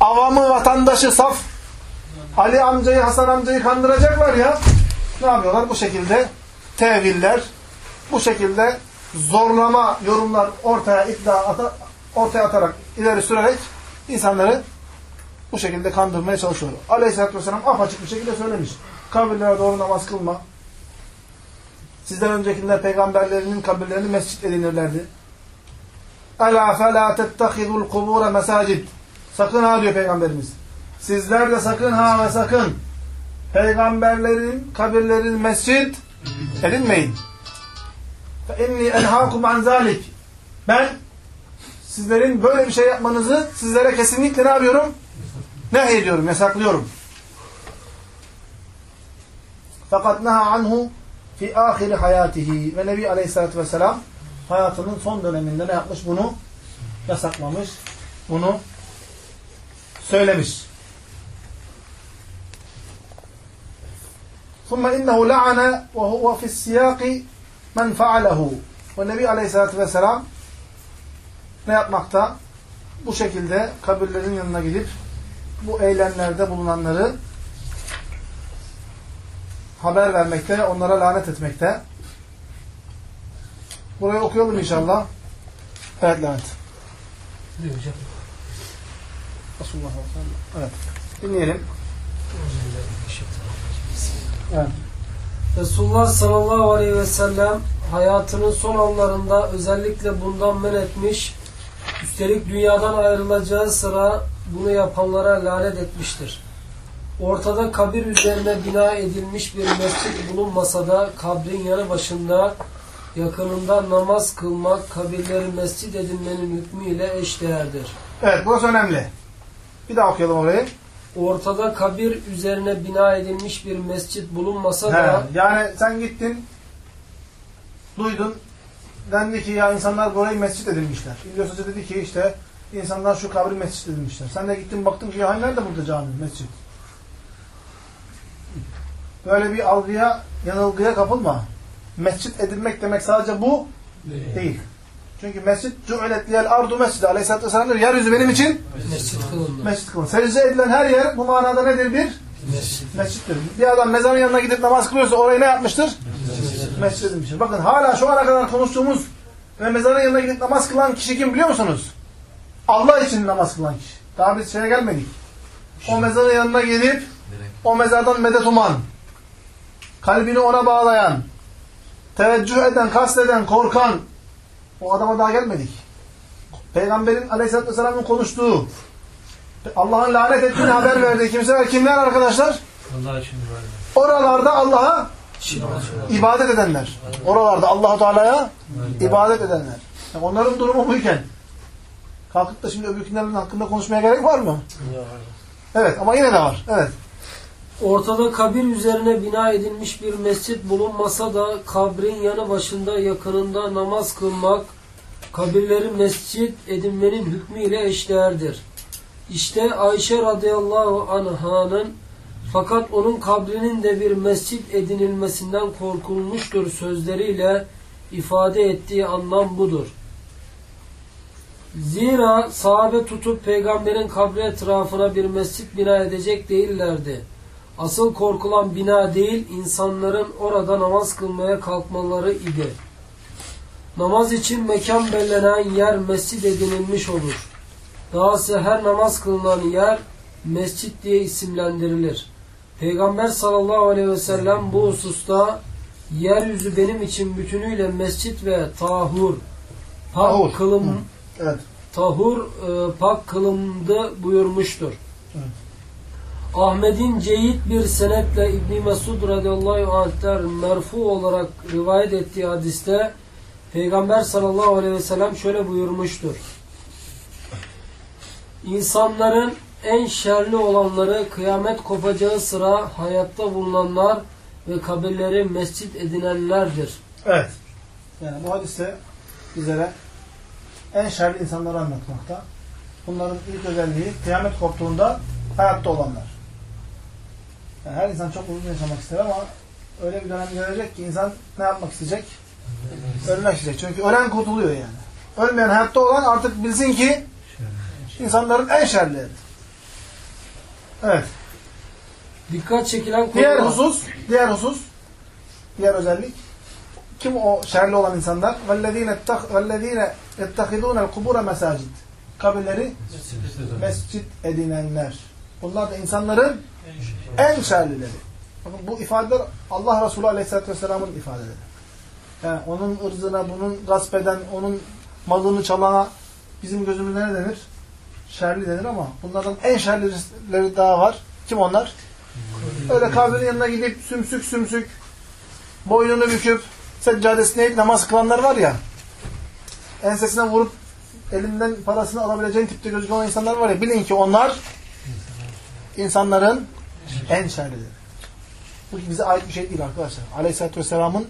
avamı, vatandaşı, saf Ali amcayı, Hasan amcayı kandıracaklar ya ne yapıyorlar? Bu şekilde teviller, bu şekilde zorlama yorumlar ortaya iddia ata, ortaya atarak, ileri sürerek insanları bu şekilde kandırmaya çalışıyor. Aleyhisselatü Vesselam apaçık bir şekilde söylemiş. Kabirlere doğru namaz kılma. Sizden öncekiler peygamberlerinin kabirlerini mescit edinirlerdi. Ela felâ tettehidul kubûre mesacid. Sakın ha diyor Peygamberimiz. Sizler de sakın ha ve sakın peygamberlerin kabirlerini mescit edinmeyin. Fe inni enhâkum an zâlik. Ben sizlerin böyle bir şey yapmanızı sizlere kesinlikle ne yapıyorum? Nehyediyorum, yasaklıyorum. Fakat neha anhu fi ahiri hayatihi. Ve Nebi Aleyhisselatü Vesselam hayatının son döneminde ne yapmış? Bunu yasaklamış. Bunu söylemiş. ثُمَّ اِنَّهُ لَعَنَ وَهُوَ فِي السِّيَاقِ مَنْ فَعَلَهُ Ve Nebi Aleyhisselatü Vesselam ne yapmakta? Bu şekilde kabirlerin yanına gidip bu eylemlerde bulunanları haber vermekte, onlara lanet etmekte. Burayı okuyalım inşallah. Evet Levent. Resulullah Evet. Dinleyelim. Evet. Resulullah sallallahu aleyhi ve sellem hayatının son anlarında özellikle bundan men etmiş, üstelik dünyadan ayrılacağı sıra bunu yapanlara lanet etmiştir. Ortada kabir üzerine bina edilmiş bir mescit bulunmasa da kabrin yanı başında yakınında namaz kılmak kabirleri mescit edinmenin hükmüyle eşdeğerdir. Evet burası önemli. Bir daha okuyalım orayı. Ortada kabir üzerine bina edilmiş bir mescit bulunmasa He, da yani sen gittin, duydun, dendi ki ya insanlar burayı mescit edilmişler. İlyas Hoca dedi ki işte insanlar şu kabri mescit edilmişler. Sen de gittin baktın ki ya nerede burada cami, mescit? Böyle bir algıya, yanılgıya kapılma. Mescit edilmek demek sadece bu değil. Çünkü mescit cu'ilet liyel ardu mescidi. Aleyhisselatü Vesselam diyor, yeryüzü benim için mescit kılındı. mescit kılın. Secde edilen her yer bu manada nedir? Bir Mescit. mescittir. Bir adam mezarın yanına gidip namaz kılıyorsa orayı ne yapmıştır? Mescid edilmiştir. Bakın hala şu ana kadar konuştuğumuz ve mezarın yanına gidip namaz kılan kişi kim biliyor musunuz? Allah için namaz kılan kişi. Daha biz şeye gelmedik. O mezarın yanına gidip o mezardan medet uman, kalbini ona bağlayan, teveccüh eden, kasteden, korkan o adama daha gelmedik. Peygamberin aleyhissalatü vesselamın konuştuğu Allah'ın lanet ettiğini haber verdiği kimseler kimler arkadaşlar? Allah için böyle. Oralarda Allah'a ibadet edenler. Oralarda Allah-u Teala'ya ibadet edenler. Yani onların durumu buyken kalkıp da şimdi öbürkünlerin hakkında konuşmaya gerek var mı? Evet ama yine de var. Evet. Ortada kabir üzerine bina edilmiş bir mescit bulunmasa da kabrin yanı başında yakınında namaz kılmak kabirleri mescit edinmenin hükmüyle eşdeğerdir. İşte Ayşe radıyallahu anh'ın fakat onun kabrinin de bir mescit edinilmesinden korkulmuştur sözleriyle ifade ettiği anlam budur. Zira sahabe tutup peygamberin kabri etrafına bir mescit bina edecek değillerdi. Asıl korkulan bina değil, insanların orada namaz kılmaya kalkmaları idi. Namaz için mekan belirlenen yer mescid edinilmiş olur. Dahası her namaz kılınan yer mescit diye isimlendirilir. Peygamber sallallahu aleyhi ve sellem bu hususta yeryüzü benim için bütünüyle mescit ve tahur, pak Tahur. kılım, Evet. tahur e, pak kılımdı buyurmuştur. Evet. Ahmet'in ceyit bir senetle İbn Mesud radıyallahu anh'ten merfu olarak rivayet ettiği hadiste Peygamber sallallahu aleyhi ve sellem şöyle buyurmuştur. İnsanların en şerli olanları kıyamet kopacağı sıra hayatta bulunanlar ve kabirleri mescit edinenlerdir. Evet. Yani bu hadiste bizlere en şerli insanları anlatmakta. Bunların ilk özelliği kıyamet koptuğunda hayatta olanlar. Yani her insan çok uzun yaşamak ister ama öyle bir dönem gelecek ki insan ne yapmak isteyecek? Ölmek isteyecek. Çünkü ölen kurtuluyor yani. Ölmeyen hayatta olan artık bilsin ki insanların en şerlileri. Evet. Dikkat çekilen konu Diğer husus, diğer husus, diğer özellik kim o şerli olan insanlar? وَالَّذ۪ينَ وَالَّذ۪ينَ يَتَّخِذُونَ الْقُبُورَ مَسَاجِدِ Kabirleri mescit edinenler. Bunlar da insanların en şerlileri. Bakın bu ifadeler Allah Resulü Aleyhisselatü Vesselam'ın ifadeleri. Yani onun ırzına, bunun gasp eden, onun malını çalana bizim gözümüzde ne denir? Şerli denir ama bunlardan en şerlileri daha var. Kim onlar? Öyle kabrin yanına gidip sümsük sümsük boynunu büküp seccadesine eğip namaz kılanlar var ya ensesine vurup elinden parasını alabileceğin tipte gözüken insanlar var ya bilin ki onlar insanların en şerlileri. Bu bize ait bir şey değil arkadaşlar. Aleyhisselatü Vesselam'ın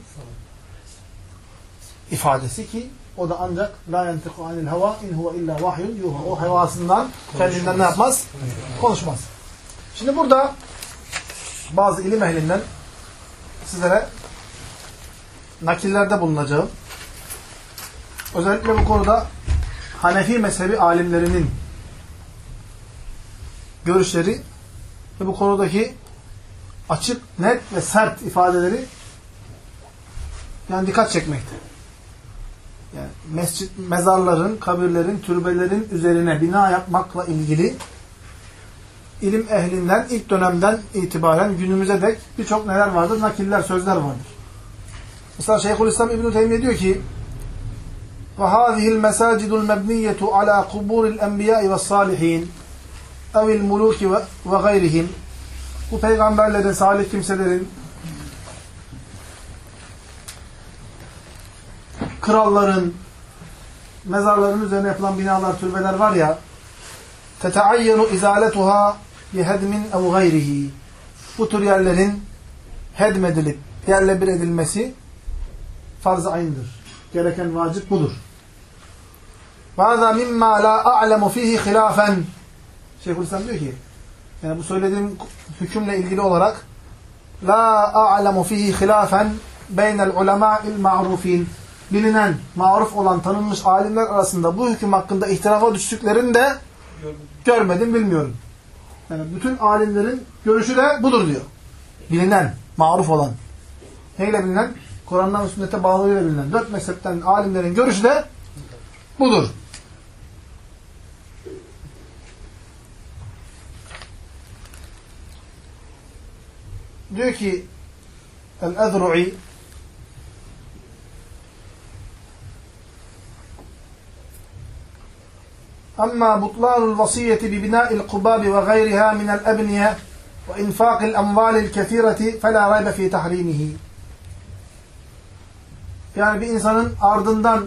ifadesi ki o da ancak la yentiku anil hava in huve illa vahyun yuha. O hevasından kendinden ne yapmaz? Konuşmaz. Şimdi burada bazı ilim ehlinden sizlere nakillerde bulunacağım. Özellikle bu konuda Hanefi mezhebi alimlerinin görüşleri ve bu konudaki açık, net ve sert ifadeleri yani dikkat çekmekte. Yani mescit, mezarların, kabirlerin, türbelerin üzerine bina yapmakla ilgili ilim ehlinden ilk dönemden itibaren günümüze dek birçok neler vardır? Nakiller, sözler vardır. Mesela Şeyhülislam İbn-i Teymiye diyor ki وَهَذِهِ الْمَسَاجِدُ الْمَبْنِيَّةُ عَلَى قُبُورِ الْاَنْبِيَاءِ وَالصَّالِحِينَ اَوِ الْمُلُوكِ وَغَيْرِهِمْ Bu peygamberlerin, salih kimselerin, kralların, mezarların üzerine yapılan binalar, türbeler var ya تَتَعَيَّنُ اِزَالَتُهَا بِهَدْمٍ اَوْ غَيْرِهِ Bu tür yerlerin hedmedilip yerle bir edilmesi farz-ı ayındır. Gereken vacip budur. وَهَذَا مِمَّا لَا أَعْلَمُ ف۪يهِ خِلَافًا Şeyhülislam diyor ki yani bu söylediğim hükümle ilgili olarak la a'lemu fihi hilafen beynel ulema'il ma'rufin bilinen, maruf olan, tanınmış alimler arasında bu hüküm hakkında ihtilafa düştüklerini de görmedim, bilmiyorum. Yani bütün alimlerin görüşü de budur diyor. Bilinen, maruf olan. Neyle bilinen? Kur'an'dan ve sünnete bağlılığıyla bilinen. Dört mezhepten alimlerin görüşü de budur. Diyor ki El-Ezru'i أما بطلان الوصية ببناء القباب وغيرها من الأبنية وإنفاق الأموال الكثيرة فلا ريب في تحريمه Yani bir insanın ardından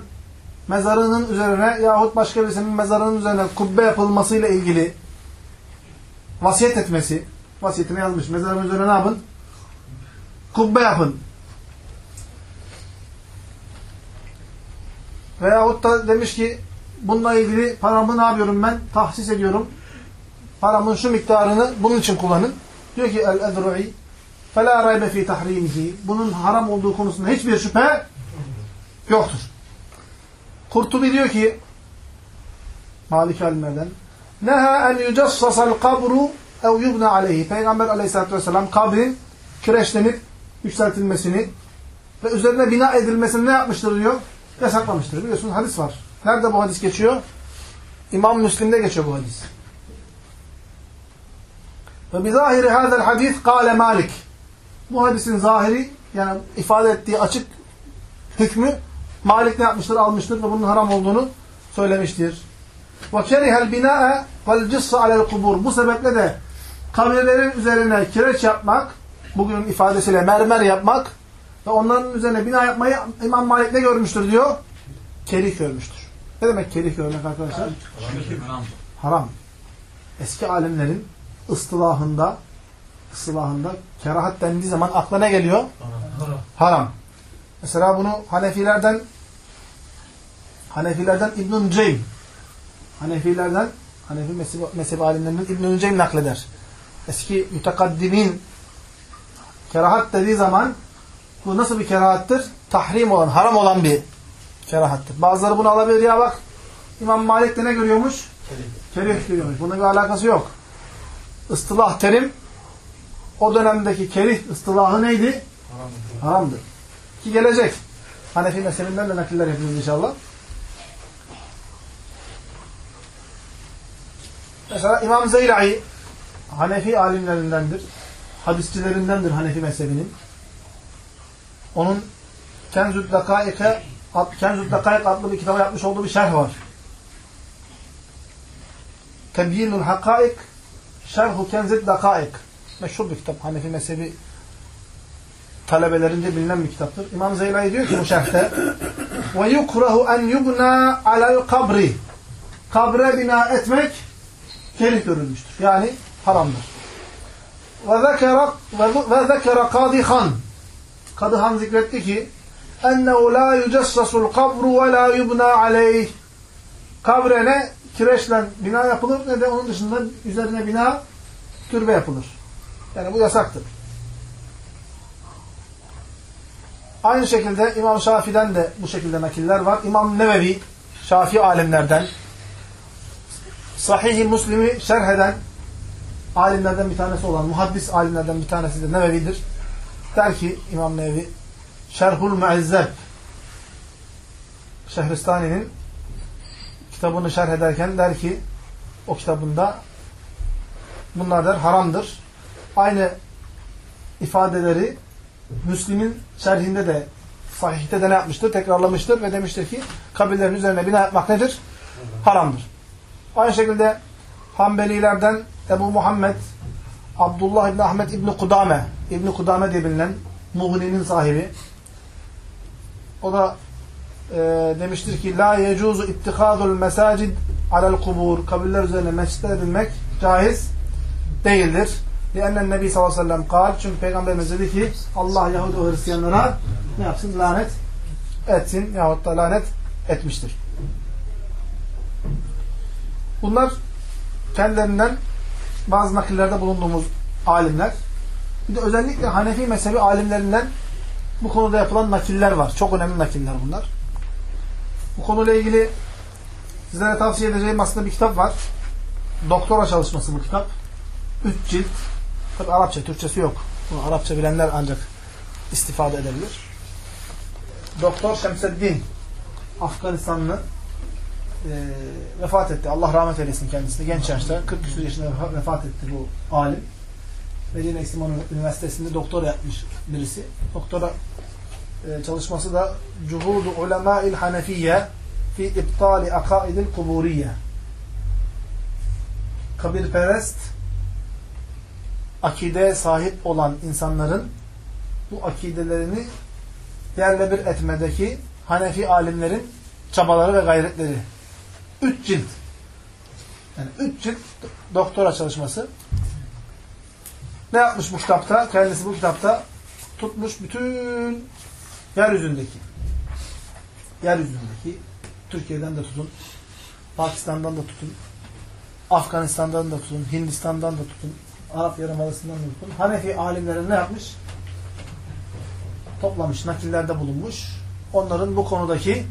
mezarının üzerine yahut başka birisinin mezarının üzerine kubbe yapılmasıyla ilgili vasiyet etmesi, vasiyetine yazmış, mezarın üzerine ne yapın? Kubbe yapın. Veyahut da demiş ki bununla ilgili paramı ne yapıyorum ben? Tahsis ediyorum. Paramın şu miktarını bunun için kullanın. Diyor ki el-edru'i فَلَا رَيْبَ ف۪ي تَحْرِيمِهِ Bunun haram olduğu konusunda hiçbir şüphe yoktur. Kurtubi diyor ki Malik alimlerden Neha en yucassasal kabru ev yubne aleyhi. Peygamber aleyhissalatü vesselam kabrin kireçlenip yükseltilmesini ve üzerine bina edilmesini ne yapmıştır diyor? Yasaklamıştır. Biliyorsunuz hadis var. Nerede bu hadis geçiyor? İmam Müslim'de geçiyor bu hadis. Ve bizahiri hadel hadis kâle Malik. Bu hadisin zahiri yani ifade ettiği açık hükmü Malik ne yapmıştır? Almıştır ve bunun haram olduğunu söylemiştir. Ve kerihel binâe vel cıssa alel kubur. Bu sebeple de kabirlerin üzerine kireç yapmak, bugünün ifadesiyle mermer yapmak ve onların üzerine bina yapmayı İmam Malik ne görmüştür diyor? Kerih görmüştür. Ne demek kerih görmek arkadaşlar? Haram. Eski alimlerin ıstılahında ıstılahında kerahat dendiği zaman akla ne geliyor? Haram. Mesela bunu Hanefilerden Hanefilerden İbn-i Ceym Hanefilerden Hanefi mezhebi, mezhebi alimlerinden İbn-i Ceym nakleder. Eski mütekaddimin kerahat dediği zaman bu nasıl bir kerahattır? Tahrim olan, haram olan bir kerahattır. Bazıları bunu alabilir ya bak İmam Malik de ne görüyormuş? Kerih görüyormuş. Bunun bir alakası yok. Istılah terim o dönemdeki kerih ıstılahı neydi? Haramdır. Haramdır. Ki gelecek. Hanefi mezhebinden de nakiller yapıyoruz inşallah. Mesela İmam Zeyra'i Hanefi alimlerindendir. Hadisçilerindendir Hanefi mezhebinin. Onun Kenzü't Dakaik'e Kenzü't Dakaik adlı bir kitaba yapmış olduğu bir şerh var. Tebyinul Hakaik Şerhu Kenzü't Dakaik meşhur bir kitap. Hanefi mezhebi talebelerince bilinen bir kitaptır. İmam Zeyla'i diyor ki bu şerhte ve yukrahu en yubna alel kabri kabre bina etmek kerih görülmüştür. Yani haramdır. Ve zekera ve zekera kadihan Kadıhan zikretti ki ennehu la yucassasul kabru ve la yubna aleyh kabre ne kireçle bina yapılır ne de onun dışında üzerine bina türbe yapılır. Yani bu yasaktır. Aynı şekilde İmam Şafii'den de bu şekilde nakiller var. İmam Nevevi, Şafii alimlerden, Sahih-i Müslim'i şerh eden alimlerden bir tanesi olan, muhaddis alimlerden bir tanesi de Nevevi'dir. Der ki İmam Nevevi, Şerhul Muezzeb, Şehristani'nin kitabını şerh ederken der ki, o kitabında bunlar der haramdır. Aynı ifadeleri Müslim'in şerhinde de sahihte de ne yapmıştır? Tekrarlamıştır ve demiştir ki kabirlerin üzerine bina yapmak nedir? Haramdır. Aynı şekilde Hanbelilerden Ebu Muhammed Abdullah İbni Ahmet İbni Kudame İbni Kudame diye bilinen Mughni'nin sahibi o da e, demiştir ki La yecuzu ittihadul mesacid alel kubur kabirler üzerine mescitler edilmek caiz değildir. Liannen Nebi sallallahu aleyhi ve sellem kal. Çünkü Peygamberimiz dedi ki Allah Yahudi ve Hristiyanlara ne yapsın? Lanet etsin yahut da lanet etmiştir. Bunlar kendilerinden bazı nakillerde bulunduğumuz alimler. Bir de özellikle Hanefi mezhebi alimlerinden bu konuda yapılan nakiller var. Çok önemli nakiller bunlar. Bu konuyla ilgili sizlere tavsiye edeceğim aslında bir kitap var. Doktora çalışması bu kitap. Üç cilt. Tabi Arapça, Türkçesi yok. Bunu Arapça bilenler ancak istifade edebilir. Doktor Şemseddin Afganistanlı e, vefat etti. Allah rahmet eylesin kendisine. Genç yaşta, 40 küsur yaşında vefat etti bu alim. Medine İslam Üniversitesi'nde doktora yapmış birisi. Doktora e, çalışması da Cuhudu Ulemâ'il Hanefiyye fi iptali akaidil kuburiyye kabirperest akide sahip olan insanların bu akidelerini yerle bir etmedeki Hanefi alimlerin çabaları ve gayretleri. Üç cilt. Yani üç cilt doktora çalışması. Ne yapmış bu kitapta? Kendisi bu kitapta tutmuş bütün yeryüzündeki yeryüzündeki Türkiye'den de tutun, Pakistan'dan da tutun, Afganistan'dan da tutun, Hindistan'dan da tutun, Arap Yarımadası'ndan da tutun. Hanefi alimlerin ne yapmış? Toplamış, nakillerde bulunmuş. Onların bu konudaki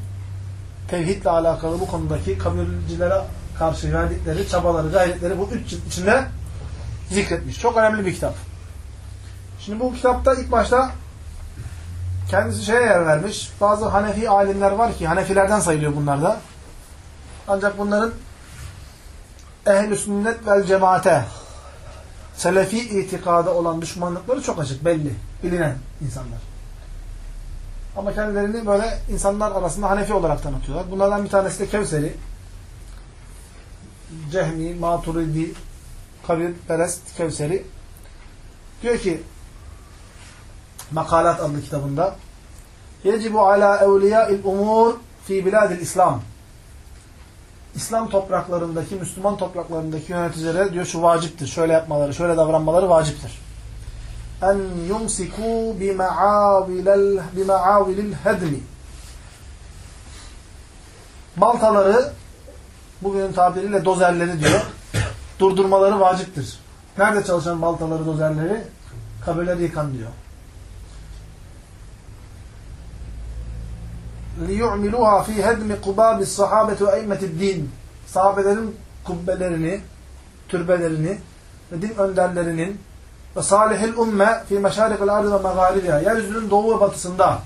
tevhidle alakalı bu konudaki kabircilere karşı verdikleri çabaları, gayretleri bu üç cilt içinde zikretmiş. Çok önemli bir kitap. Şimdi bu kitapta ilk başta kendisi şeye yer vermiş. Bazı Hanefi alimler var ki, Hanefilerden sayılıyor bunlar da. Ancak bunların ehl-i sünnet vel cemaate selefi itikada olan düşmanlıkları çok açık, belli, bilinen insanlar. Ama kendilerini böyle insanlar arasında Hanefi olarak tanıtıyorlar. Bunlardan bir tanesi de Kevseri. Cehmi, Maturidi, Kabir, Perest, Kevseri. Diyor ki Makalat adlı kitabında Yecibu ala evliyâil umur fi biladil İslam. İslam topraklarındaki, Müslüman topraklarındaki yöneticilere diyor şu vaciptir. Şöyle yapmaları, şöyle davranmaları vaciptir En yumsiku bima'avilil bima'avilil hedmi. Baltaları bugünün tabiriyle dozerleri diyor. Durdurmaları vaciptir. Nerede çalışan baltaları, dozerleri? Kabirleri yıkan diyor. لِيُعْمِلُوهَا ف۪ي هَدْمِ قُبَابِ الصَّحَابَةِ وَاَيْمَةِ الدِّينِ Sahabelerin kubbelerini, türbelerini ve din önderlerinin ve salihil umme fi meşarikil ardı ve megaribiha yeryüzünün doğu ve batısında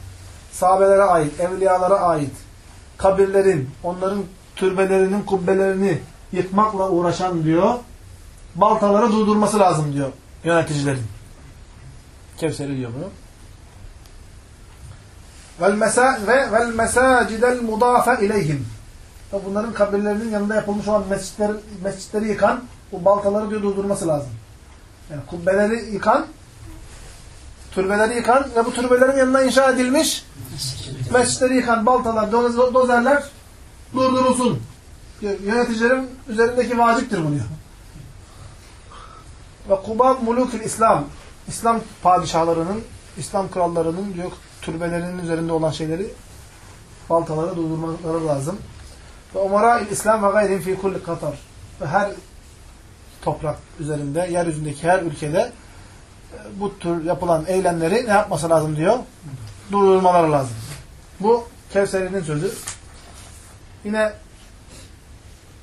sahabelere ait, evliyalara ait kabirlerin, onların türbelerinin kubbelerini yıkmakla uğraşan diyor, baltaları durdurması lazım diyor yöneticilerin. Kevseri diyor bunu. Vel mesa ve vel mesacidel mudafe ileyhim. Bunların kabirlerinin yanında yapılmış olan mescitleri, mescitleri yıkan bu baltaları diyor durdurması lazım. Yani kubbeleri yıkan, türbeleri yıkan ve bu türbelerin yanına inşa edilmiş mescitleri yıkan baltalar, dozerler durdurulsun. Yöneticilerin üzerindeki vaciptir bu diyor. Ve kubab mulukil İslam. İslam padişahlarının, İslam krallarının diyor türbelerinin üzerinde olan şeyleri baltalara durdurmaları lazım. Ve umara'il İslam ve gayrin fi kulli katar. Ve her toprak üzerinde, yeryüzündeki her ülkede bu tür yapılan eylemleri ne yapması lazım diyor? Durdurmaları lazım. Bu Kevseri'nin sözü. Yine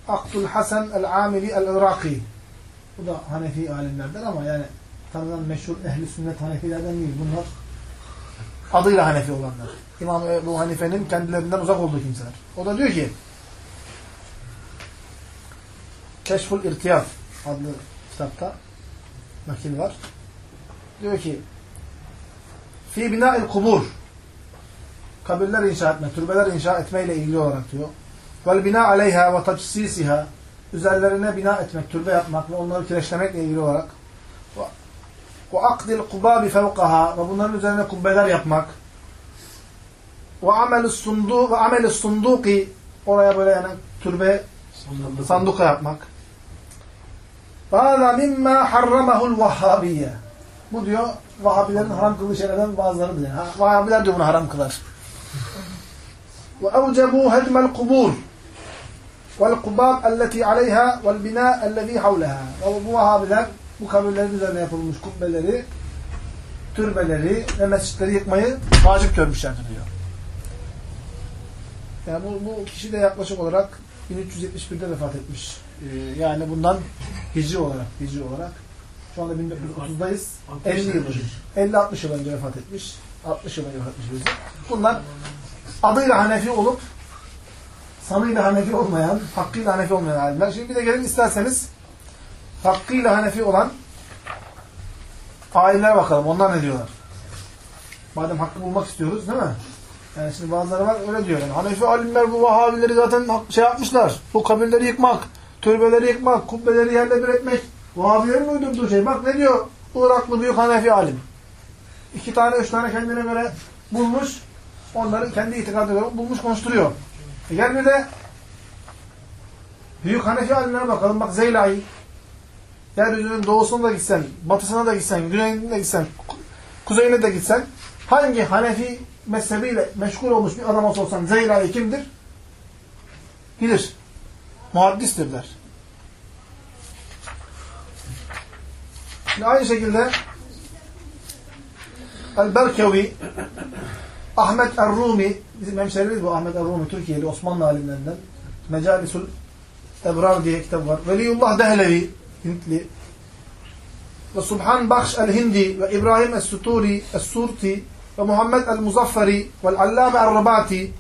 Aktul Hasan el-Amili el-Iraki. Bu da Hanefi alimlerden ama yani tanınan meşhur ehli sünnet Hanefilerden değil. Bunlar adıyla Hanefi olanlar. İmam Ebu Hanife'nin kendilerinden uzak olduğu kimseler. O da diyor ki Keşful İrtiyaf adlı kitapta nakil var. Diyor ki Fi bina'il kubur kabirler inşa etme, türbeler inşa etmeyle ilgili olarak diyor. Vel bina aleyha ve tacsisiha üzerlerine bina etmek, türbe yapmak ve onları kireçlemekle ilgili olarak ve akdil kubabi fevkaha ve bunların üzerine kubbeler yapmak ve amelü sundu ve amelü sunduki oraya böyle yani türbe sanduka yapmak. Hâzâ mimmâ harramahul vahhabiyye. Bu diyor Vahhabilerin haram kıldığı şeylerden bazılarıdır. Yani. Vahhabiler diyor bunu haram kılar. Kubur vel kubab elleti aleyha vel bina ellezî havleha. Bu Vahhabiler bu kabirlerin üzerine yapılmış kubbeleri, türbeleri ve mescitleri yıkmayı vacip görmüşlerdir diyor. Yani bu, bu kişi de yaklaşık olarak 1371'de vefat etmiş. Ee, yani bundan hicri olarak, hicri olarak şu anda 1930'dayız. 50 yıl önce. 50-60 yıl önce vefat etmiş. 60 yıl önce vefat etmiş birisi. Bunlar adıyla Hanefi olup sanıyla Hanefi olmayan, hakkıyla Hanefi olmayan alimler. Şimdi bir de gelin isterseniz hakkıyla Hanefi olan alimlere bakalım. Onlar ne diyorlar? Madem hakkı bulmak istiyoruz değil mi? Yani şimdi bazıları var öyle diyor. Yani Hanefi alimler bu Vahabileri zaten şey yapmışlar. Bu kabirleri yıkmak, türbeleri yıkmak, kubbeleri yerle bir etmek. Vahabilerin uydurduğu şey. Bak ne diyor Iraklı büyük Hanefi alim. İki tane, üç tane kendine göre bulmuş. Onları kendi itikadına göre bulmuş, konuşturuyor. E gel bir de büyük Hanefi alimlere bakalım. Bak Zeylai. Yeryüzünün doğusuna da gitsen, batısına da gitsen, güneyine de gitsen, kuzeyine de gitsen hangi Hanefi mezhebiyle meşgul olmuş bir adam olsa olsan Zeylai kimdir? Bilir. Muhaddistir der. Şimdi aynı şekilde El-Berkevi Ahmet Er-Rumi bizim hemşerimiz bu Ahmet Er-Rumi Türkiye'li Osmanlı alimlerinden Mecalisul Ebrar diye kitap var. Veliyullah Dehlevi Hintli ve Subhan Bakş El-Hindi ve İbrahim Es-Suturi Es-Surti ve Muhammed El-Muzaffari ve Allame Er-Rabati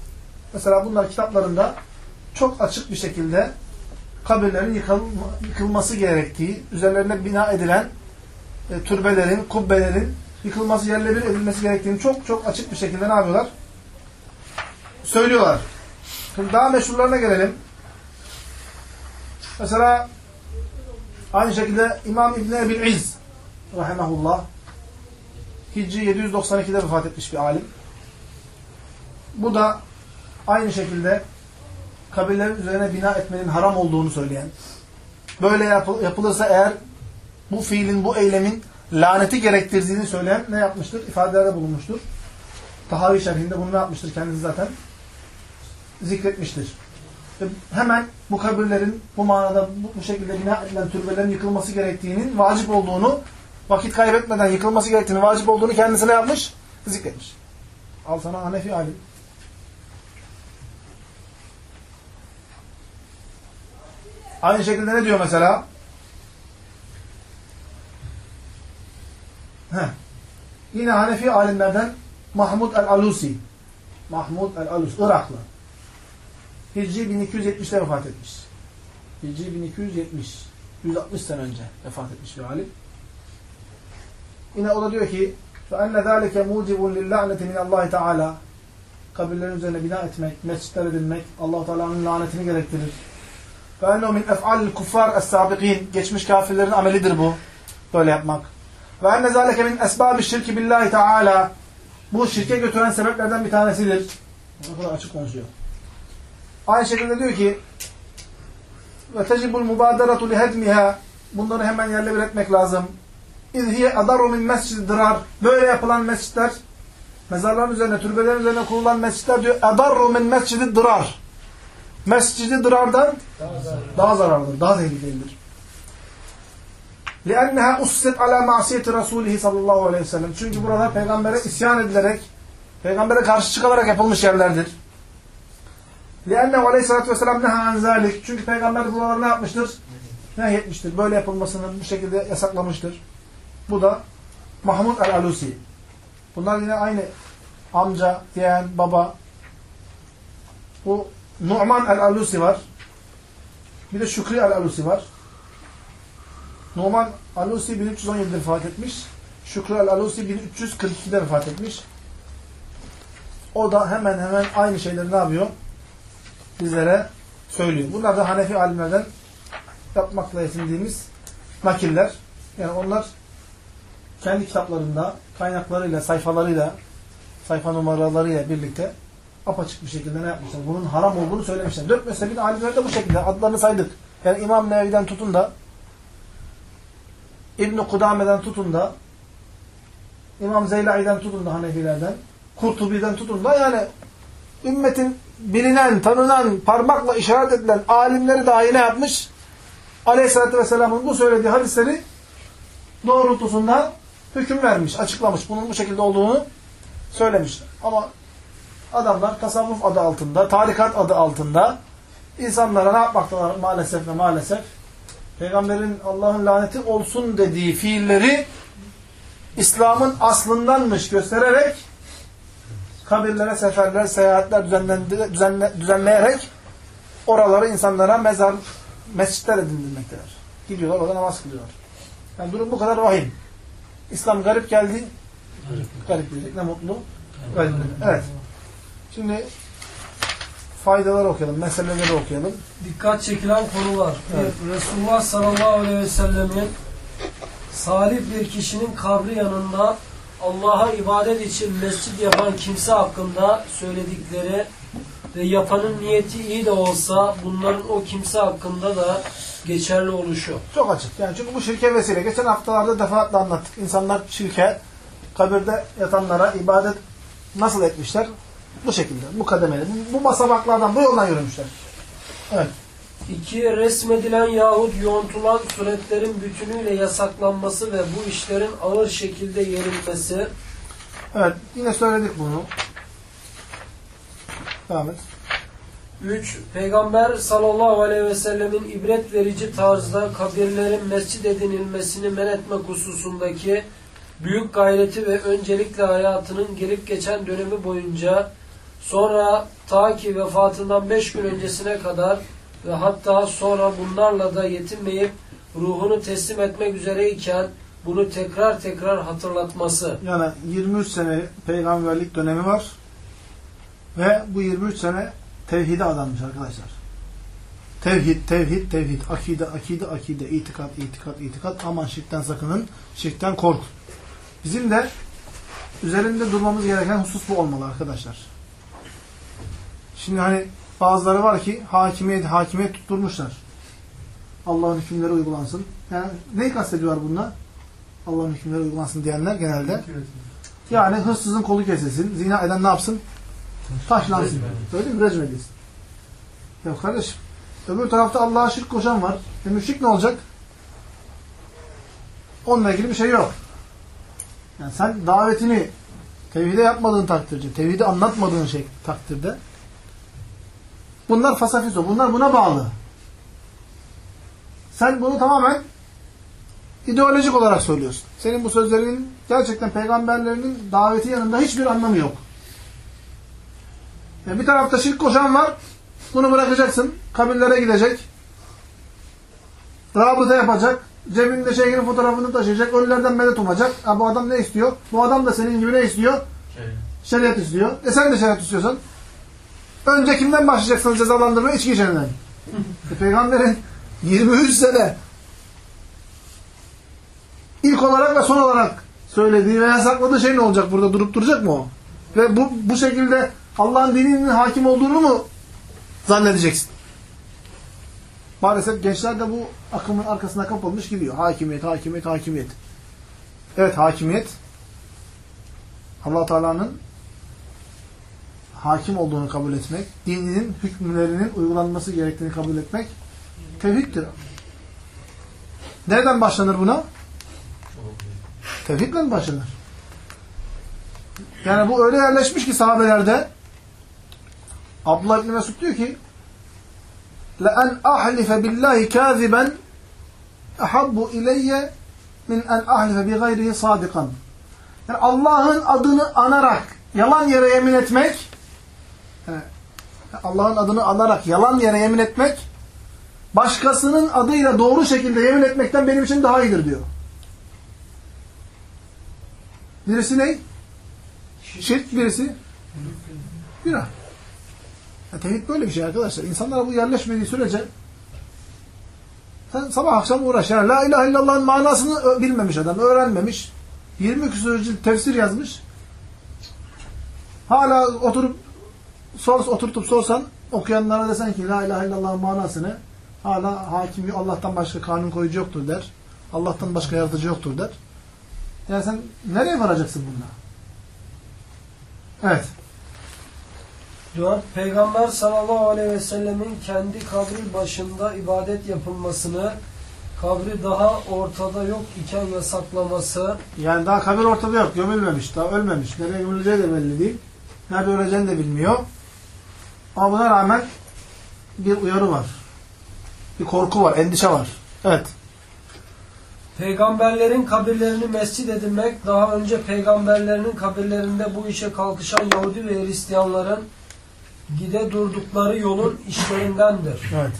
mesela bunlar kitaplarında çok açık bir şekilde kabirlerin yıkılma, yıkılması gerektiği, üzerlerine bina edilen e, türbelerin, kubbelerin yıkılması, yerle bir edilmesi gerektiğini çok çok açık bir şekilde ne yapıyorlar? Söylüyorlar. Şimdi daha meşhurlarına gelelim. Mesela aynı şekilde İmam İbni Ebil İz rahimahullah Hicri 792'de vefat etmiş bir alim. Bu da aynı şekilde kabirlerin üzerine bina etmenin haram olduğunu söyleyen, böyle yapıl yapılırsa eğer bu fiilin, bu eylemin laneti gerektirdiğini söyleyen ne yapmıştır? İfadelerde bulunmuştur. Tahavi şerhinde bunu ne yapmıştır? Kendisi zaten zikretmiştir. Ve hemen bu kabirlerin bu manada bu, bu şekilde bina edilen türbelerin yıkılması gerektiğinin vacip olduğunu, vakit kaybetmeden yıkılması gerektiğini, vacip olduğunu kendisine yapmış, zikretmiş. Al sana Hanefi alim. Aynı şekilde ne diyor mesela? Heh. Yine Hanefi alimlerden Mahmud el-Alusi. Mahmud el-Alusi, Iraklı. Hicri 1270'te vefat etmiş. Hicri 1270. 160 sene önce vefat etmiş bir alim. Yine o da diyor ki فَاَنَّ ذَٰلِكَ مُوجِبٌ لِلّٰنَةِ مِنَ اللّٰهِ Teala Kabirlerin üzerine bina etmek, mescitler edilmek allah Teala'nın lanetini gerektirir. فَاَنَّهُ مِنْ اَفْعَالِ الْكُفَّارِ السَّابِقِينَ Geçmiş kafirlerin amelidir bu. Böyle yapmak. وَاَنَّ ذَٰلِكَ مِنْ اَسْبَابِ الشِّرْكِ بِاللّٰهِ Teala Bu şirke götüren sebeplerden bir tanesidir. Bu kadar açık konuşuyor. Aynı şekilde diyor ki ve tecibul mubaderatu lihedmiha bunları hemen yerle bir etmek lazım. İzhiye adaru min mescid dırar böyle yapılan mescitler mezarların üzerine, türbelerin üzerine kurulan mescitler diyor adaru min mescidi dırar mescidi dırardan daha zararlıdır, daha tehlikelidir. لِأَنَّهَا اُسْسِتْ عَلَى مَعْسِيَةِ رَسُولِهِ sallallahu aleyhi ve sellem. Çünkü burada peygambere isyan edilerek, peygambere karşı çıkılarak yapılmış yerlerdir. لِأَنَّهُ aleyhissalatü vesselam neha an zalik. Çünkü peygamber buraları ne yapmıştır? Nehyetmiştir. Böyle yapılmasını bu şekilde yasaklamıştır. Bu da Mahmud el-Alusi. Bunlar yine aynı amca, yeğen, baba. Bu Nu'man el-Alusi var. Bir de Şükri el-Alusi var. Nu'man el-Alusi 1317'de vefat etmiş. Şükrü el-Alusi 1342'de vefat etmiş. O da hemen hemen aynı şeyleri ne yapıyor? Bizlere söylüyor. Bunlar da Hanefi alimlerden yapmakla yetindiğimiz nakiller. Yani onlar kendi kitaplarında, kaynaklarıyla, sayfalarıyla, sayfa numaralarıyla birlikte apaçık bir şekilde ne yapmışlar? Bunun haram olduğunu söylemişler. Dört mezhebin alimleri de bu şekilde. Adlarını saydık. Yani İmam Nevevi'den tutun da İbn-i Kudame'den tutun da İmam Zeyla'i'den tutun da Hanefilerden Kurtubi'den tutun da yani ümmetin bilinen, tanınan, parmakla işaret edilen alimleri dahi ne yapmış? Aleyhisselatü Vesselam'ın bu söylediği hadisleri doğrultusunda hüküm vermiş, açıklamış. Bunun bu şekilde olduğunu söylemiş. Ama adamlar tasavvuf adı altında, tarikat adı altında insanlara ne yapmaktalar maalesef ve maalesef? Peygamberin Allah'ın laneti olsun dediği fiilleri İslam'ın aslındanmış göstererek kabirlere seferler, seyahatler düzenle, düzenleyerek oraları insanlara mezar, mescitler edindirmektedir. Gidiyorlar orada namaz kılıyorlar. Yani durum bu kadar vahim. İslam garip geldi. Garip diyecek. Ne mutlu. Garip Evet. Şimdi faydaları okuyalım, meseleleri okuyalım. Dikkat çekilen konular. Evet. Resulullah sallallahu aleyhi ve sellemin salih bir kişinin kabri yanında Allah'a ibadet için mescid yapan kimse hakkında söyledikleri ve yapanın niyeti iyi de olsa bunların o kimse hakkında da geçerli oluşu. Çok açık. Yani çünkü bu şirke vesile. Geçen haftalarda defaatle anlattık. İnsanlar şirke, kabirde yatanlara ibadet nasıl etmişler? Bu şekilde, bu kademeli. Bu, basamaklardan, bu yoldan yürümüşler. Evet. İki, resmedilen yahut yontulan suretlerin bütünüyle yasaklanması ve bu işlerin ağır şekilde yerilmesi. Evet. Yine söyledik bunu. Devam et. 3. Peygamber sallallahu aleyhi ve sellemin ibret verici tarzda kabirlerin mescid edinilmesini men etmek hususundaki büyük gayreti ve öncelikle hayatının gelip geçen dönemi boyunca sonra ta ki vefatından 5 gün öncesine kadar ve hatta sonra bunlarla da yetinmeyip ruhunu teslim etmek üzereyken bunu tekrar tekrar hatırlatması. Yani 23 sene peygamberlik dönemi var. Ve bu 23 sene tevhide adanmış arkadaşlar. Tevhid, tevhid, tevhid. Akide, akide, akide. itikat, itikat, itikat. Aman şirkten sakının. Şirkten kork. Bizim de üzerinde durmamız gereken husus bu olmalı arkadaşlar. Şimdi hani bazıları var ki hakimiyet, hakimiyet tutturmuşlar. Allah'ın hükümleri uygulansın. Yani neyi kastediyorlar bunlar? Allah'ın hükümleri uygulansın diyenler genelde. Yani hırsızın kolu kesilsin. Zina eden ne yapsın? Taşlansın. Öyle mi? Recm edilsin. Ya kardeşim öbür tarafta Allah'a şirk koşan var. E müşrik ne olacak? Onunla ilgili bir şey yok. Yani sen davetini tevhide yapmadığın takdirde, tevhidi anlatmadığın şey takdirde bunlar fasafiso. Bunlar buna bağlı. Sen bunu tamamen ideolojik olarak söylüyorsun. Senin bu sözlerinin gerçekten peygamberlerinin daveti yanında hiçbir anlamı yok. Yani bir tarafta şirk koşan var. Bunu bırakacaksın. Kabirlere gidecek. Rabıta yapacak. Cebinde şeyhinin fotoğrafını taşıyacak. Ölülerden medet umacak. Ha, bu adam ne istiyor? Bu adam da senin gibi ne istiyor? Şeriat istiyor. E sen de şeriat istiyorsan. Önce kimden başlayacaksın cezalandırma? İçki içenden. e, peygamberin 23 sene ilk olarak ve son olarak söylediği ve yasakladığı şey ne olacak burada? Durup duracak mı o? Ve bu, bu şekilde Allah'ın dininin hakim olduğunu mu zannedeceksin? Maalesef gençler de bu akımın arkasına kapılmış gidiyor. Hakimiyet, hakimiyet, hakimiyet. Evet hakimiyet allah Teala'nın hakim olduğunu kabul etmek, dininin hükümlerinin uygulanması gerektiğini kabul etmek tevhiddir. Nereden başlanır buna? Tevhidle mi başlanır? Yani bu öyle yerleşmiş ki sahabelerde Abdullah İbni Mesud diyor ki لَاَنْ أَحْلِفَ بِاللّٰهِ كَاذِبًا اَحَبُّ اِلَيَّ min en ahlife bi gayrihi sadikan. Yani Allah'ın adını anarak yalan yere yemin etmek yani Allah'ın adını anarak yalan yere yemin etmek başkasının adıyla doğru şekilde yemin etmekten benim için daha iyidir diyor. Birisi ne? Şirk birisi günah. Ya, tevhid böyle bir şey arkadaşlar. İnsanlara bu yerleşmediği sürece sen sabah akşam uğraş. Yani La ilahe illallah'ın manasını bilmemiş adam, öğrenmemiş. 20 küsur tefsir yazmış. Hala oturup sor, oturtup sorsan okuyanlara desen ki La ilahe illallah'ın manasını hala hakim Allah'tan başka kanun koyucu yoktur der. Allah'tan başka yaratıcı yoktur der. Yani sen nereye varacaksın bununla? Evet. 4. Peygamber sallallahu aleyhi ve sellemin kendi kabri başında ibadet yapılmasını, kabri daha ortada yok iken yasaklaması, Yani daha kabir ortada yok. Gömülmemiş. Daha ölmemiş. Nereye gömüleceği de belli değil. Nerede öleceğini de bilmiyor. Ama buna rağmen bir uyarı var. Bir korku var. Endişe var. Evet. peygamberlerin kabirlerini mescid edinmek, daha önce peygamberlerinin kabirlerinde bu işe kalkışan Yahudi ve Hristiyanların gide durdukları yolun işlerindendir. Evet.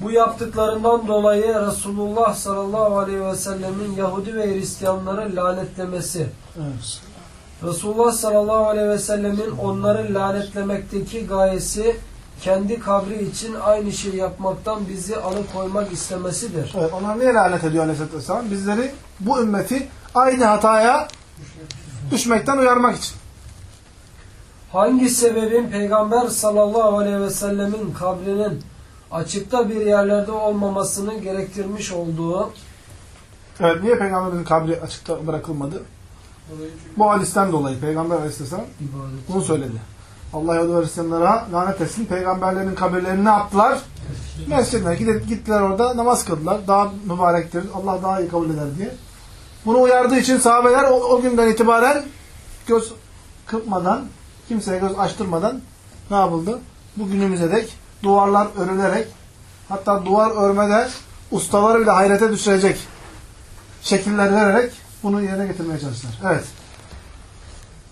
Bu yaptıklarından dolayı Resulullah sallallahu aleyhi ve sellemin Yahudi ve Hristiyanları lanetlemesi, evet. Resulullah sallallahu aleyhi ve sellemin onları lanetlemekteki gayesi kendi kabri için aynı şey yapmaktan bizi alıkoymak istemesidir. Evet. Onlar niye lanet ediyor Aleyhisselatü Vesselam? Bizleri, bu ümmeti aynı hataya düşmekten uyarmak için. Hangi sebebin Peygamber sallallahu aleyhi ve sellemin kabrinin açıkta bir yerlerde olmamasını gerektirmiş olduğu Evet. Niye Peygamberimizin kabri açıkta bırakılmadı? Bu hadisten dolayı Peygamber Aleyhisselam ibadet. bunu söyledi. Allah ve Hristiyanlara lanet etsin. Peygamberlerin kabirlerini ne yaptılar? Mescidine gidip gittiler orada namaz kıldılar. Daha mübarektir. Allah daha iyi kabul eder diye. Bunu uyardığı için sahabeler o, o günden itibaren göz kırpmadan, kimseye göz açtırmadan ne yapıldı? Bugünümüze dek duvarlar örülerek hatta duvar örmede ustaları bile hayrete düşürecek şekiller vererek bunu yerine getirmeye çalıştılar. Evet.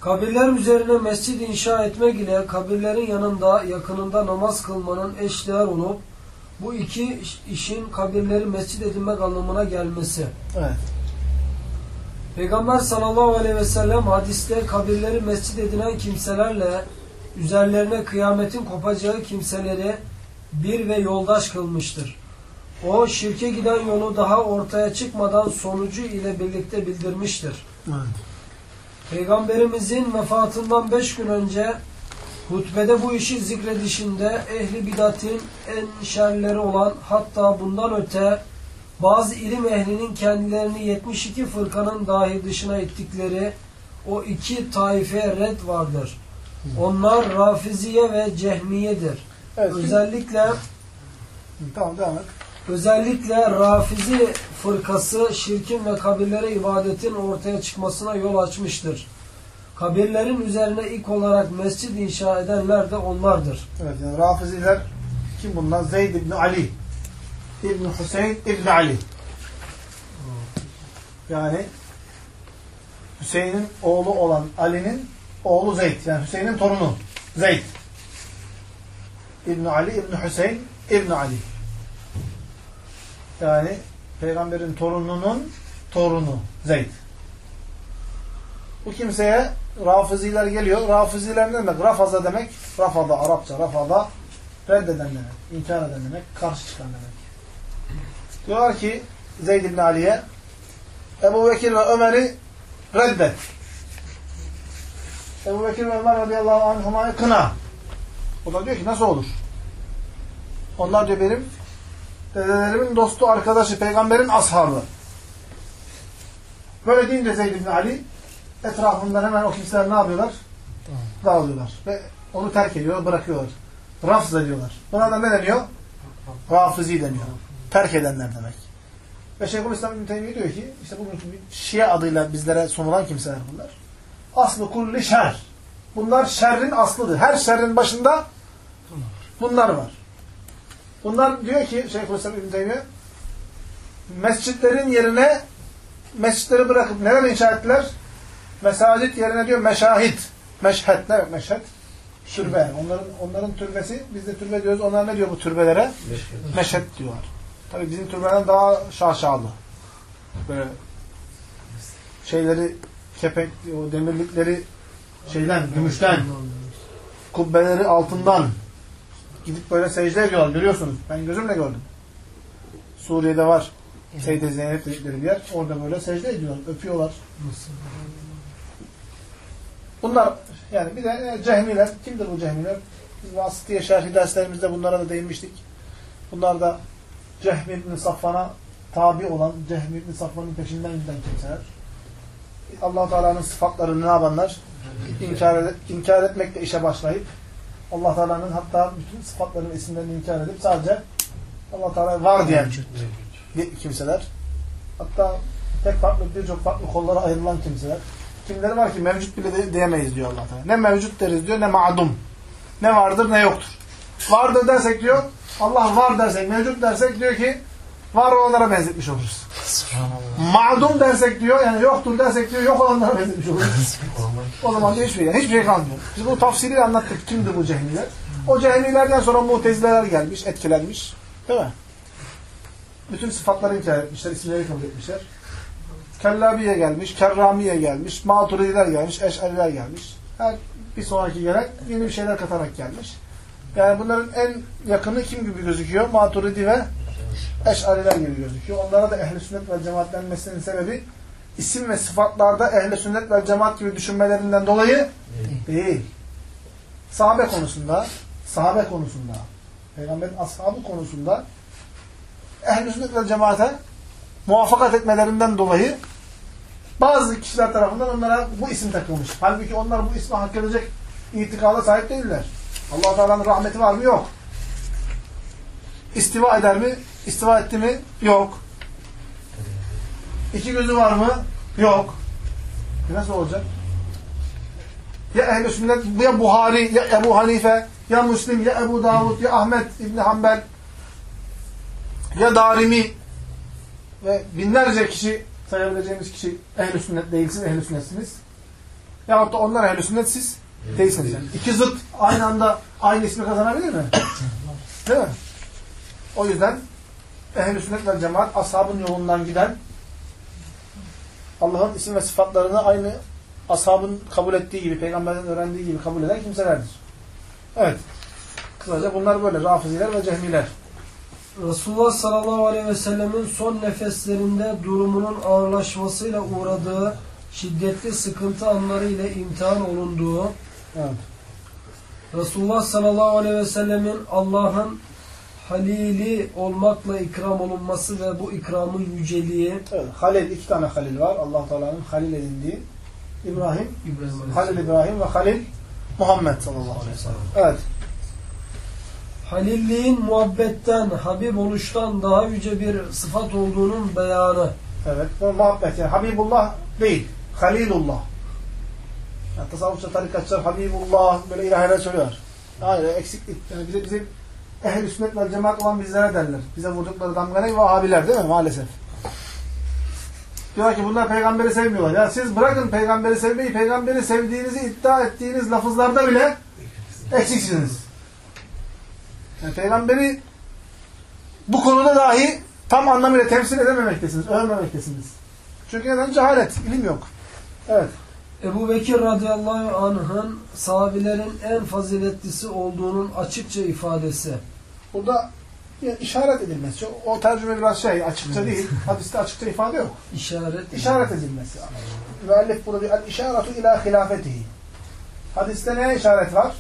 Kabirler üzerine mescid inşa etmek ile kabirlerin yanında yakınında namaz kılmanın eşdeğer olup Bu iki iş- işin kabirleri mescit edinmek anlamına gelmesi. Evet. Peygamber sallallahu aleyhi ve sellem hadiste kabirleri mescit edinen kimselerle üzerlerine kıyametin kopacağı kimseleri bir ve yoldaş kılmıştır. O şirke giden yolu daha ortaya çıkmadan sonucu ile birlikte bildirmiştir. Evet. Peygamberimizin vefatından beş gün önce hutbede bu işi zikredişinde ehli bidatin en şerleri olan hatta bundan öte bazı ilim ehlinin kendilerini 72 fırkanın dahi dışına ittikleri o iki taifeye red vardır. Onlar Rafiziye ve Cehmiye'dir. Evet. Özellikle Tamam devam et. Özellikle Rafizi fırkası şirkin ve kabirlere ibadetin ortaya çıkmasına yol açmıştır. Kabirlerin üzerine ilk olarak mescid inşa edenler de onlardır. Evet yani Rafiziler kim bunlar? Zeyd ibn Ali. İbn Hüseyin ibn Ali. Yani Hüseyin'in oğlu olan Ali'nin oğlu Zeyd. Yani Hüseyin'in torunu Zeyd. İbn Ali İbn Hüseyin İbn Ali. Yani peygamberin torununun torunu Zeyd. Bu kimseye Rafiziler geliyor. Rafiziler ne demek? Rafaza demek. Rafada, Arapça, Rafada reddeden demek. inkar eden demek. Karşı çıkan demek. Diyorlar ki Zeyd ibn Ali'ye Ebu Bekir ve Ömer'i reddet. Ebu Bekir ve Ömer radıyallahu anhuma'yı kına. O da diyor ki nasıl olur? Onlar diyor benim dedelerimin dostu, arkadaşı, peygamberin ashabı. Böyle deyince Zeyd ibn Ali etrafından hemen o kimseler ne yapıyorlar? Dağılıyorlar. Ve onu terk ediyorlar, bırakıyorlar. Rafz ediyorlar. Buna da ne deniyor? Rafizi deniyor. Terk edenler demek. Ve Şeyhülislam İbn Teymiye diyor ki, işte bugünkü Şia adıyla bizlere sunulan kimseler bunlar. Aslı kulli şer. Bunlar şerrin aslıdır. Her şerrin başında bunlar var. Bunlar diyor ki Şeyhülislam İbn Teymiye, mescitlerin yerine mescitleri bırakıp neler inşa ettiler? Mesacit yerine diyor meşahit. Meşhed. Ne meşhed? Türbe. Onların, onların türbesi, biz de türbe diyoruz. Onlar ne diyor bu türbelere? Meşhed diyorlar. Tabii bizim türbelerden daha şaşalı. Böyle şeyleri, kepek, o demirlikleri şeyden, gümüşten, kubbeleri altından gidip böyle secde ediyorlar. Görüyorsunuz. Ben gözümle gördüm. Suriye'de var. Seyde Zeynep dedikleri bir yer. Orada böyle secde ediyorlar. Öpüyorlar. Bunlar yani bir de e, cehmiler. Kimdir bu cehmiler? Biz Vasıtiye Şerhi derslerimizde bunlara da değinmiştik. Bunlar da Cehmi ibn Safvan'a tabi olan Cehmi ibn Safvan'ın peşinden giden kimseler. allah Teala'nın sıfatlarını ne yapanlar? İnkar, ed inkar etmekle işe başlayıp allah Teala'nın hatta bütün sıfatlarının isimlerini inkar edip sadece allah Teala var diyen kimseler. Hatta tek farklı birçok farklı kollara ayrılan kimseler. Kimleri var ki mevcut bile de, diyemeyiz diyor allah Teala. Ne mevcut deriz diyor ne ma'dum. Ne vardır ne yoktur. Vardır dersek diyor Allah var dersek, mevcut dersek diyor ki var olanlara benzetmiş oluruz. Ma'dum dersek diyor yani yoktur dersek diyor yok olanlara benzetmiş oluruz. o zaman diyor hiçbir şey, hiçbir şey kalmıyor. Biz bu tafsiri anlattık. Kimdi bu cehmiler? O cehmilerden sonra mutezileler gelmiş, etkilenmiş. Değil mi? Bütün sıfatları inkar etmişler, isimleri kabul etmişler. Kellabiye gelmiş, Kerramiye gelmiş, Maturidiler gelmiş, Eş'ariler gelmiş. Her bir sonraki gelen yeni bir şeyler katarak gelmiş. Yani bunların en yakını kim gibi gözüküyor? Maturidi ve Eş'ariler gibi gözüküyor. Onlara da ehl-i sünnet ve cemaat denmesinin sebebi isim ve sıfatlarda ehl-i sünnet ve cemaat gibi düşünmelerinden dolayı değil. Sahabe konusunda, sahabe konusunda, peygamberin ashabı konusunda ehl-i sünnet ve cemaate muvaffakat etmelerinden dolayı bazı kişiler tarafından onlara bu isim takılmış. Halbuki onlar bu ismi hak edecek itikada sahip değiller. Allah Teala'nın rahmeti var mı? Yok. İstiva eder mi? İstiva etti mi? Yok. İki gözü var mı? Yok. E nasıl olacak? Ya ehl-i sünnet, ya Buhari, ya Ebu Hanife, ya Müslim, ya Ebu Davud, ya Ahmet İbni Hanbel, ya Darimi ve binlerce kişi sayabileceğimiz kişi ehl-i sünnet değilsiniz, ehl-i sünnetsiniz. Yahut da onlar ehl-i sünnet, değilsiniz. Yani. İki zıt aynı anda aynı ismi kazanabilir mi? Değil mi? O yüzden ehl-i sünnet ve cemaat ashabın yolundan giden Allah'ın isim ve sıfatlarını aynı ashabın kabul ettiği gibi, peygamberden öğrendiği gibi kabul eden kimselerdir. Evet. Kısaca bunlar böyle. Rafiziler ve cehmiler. Resulullah sallallahu aleyhi ve sellemin son nefeslerinde durumunun ağırlaşmasıyla uğradığı şiddetli sıkıntı anları ile imtihan olunduğu, Evet. Resulullah sallallahu aleyhi ve sellemin Allah'ın halili olmakla ikram olunması ve bu ikramın yüceliği evet. Halil, iki tane Halil var. allah Teala'nın Halil edindiği. İbrahim, İbrahim. Halil İbrahim ve Halil Muhammed sallallahu aleyhi ve sellem. Evet. Halilliğin muhabbetten, Habib oluştan daha yüce bir sıfat olduğunun beyanı. Evet. Bu muhabbet yani Habibullah değil. Halilullah. Yani tasavvufçu tarikatçılar Habibullah böyle ilahiler söylüyor. Hayır eksiklik. Yani bize bizim ehl-i sünnet ve cemaat olan bizlere derler. Bize vurdukları damga ne? Vahabiler değil mi? Maalesef. Diyor ki bunlar peygamberi sevmiyorlar. Ya siz bırakın peygamberi sevmeyi, peygamberi sevdiğinizi iddia ettiğiniz lafızlarda bile eksiksiniz. Yani peygamberi bu konuda dahi tam anlamıyla temsil edememektesiniz, övmemektesiniz. Çünkü neden? Cehalet, ilim yok. Evet. Ebu Bekir radıyallahu anh'ın sahabilerin en faziletlisi olduğunun açıkça ifadesi. Burada yani işaret edilmesi. O tercüme biraz şey, açıkça değil. Hadiste açıkça ifade yok. İşaret. İşaret edilmesi. Müellif burada bir el-işaratu ila hilafetihi. Hadiste neye işaret var?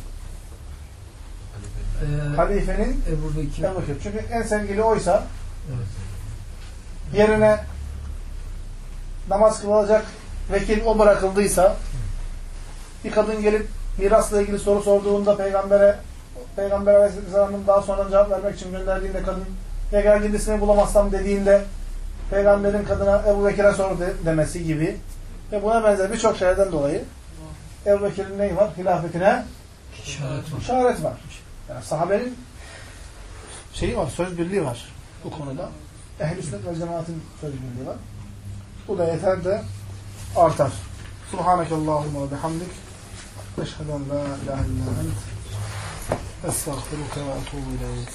Ee, Halifenin Ebu Bekir. Ebu Bekir. Çünkü en sevgili oysa Evet. yerine namaz kılacak vekil o bırakıldıysa bir kadın gelip mirasla ilgili soru sorduğunda peygambere Peygamber Aleyhisselam'ın daha sonra cevap vermek için gönderdiğinde kadın ya geldiğinde bulamazsam dediğinde peygamberin kadına Ebu Bekir'e sor de, demesi gibi ve buna benzer birçok şeylerden dolayı Ebu Bekir'in neyi var? Hilafetine İşaret var. işaret var. Yani sahabenin şeyi var, söz birliği var bu konuda. Ehl-i sünnet ve cemaatin söz birliği var. Bu da yeter de artar. Subhanakallahumma ve bihamdik. Eşheden la ilahe illa ent. Estağfiruke ve etubu ileyk.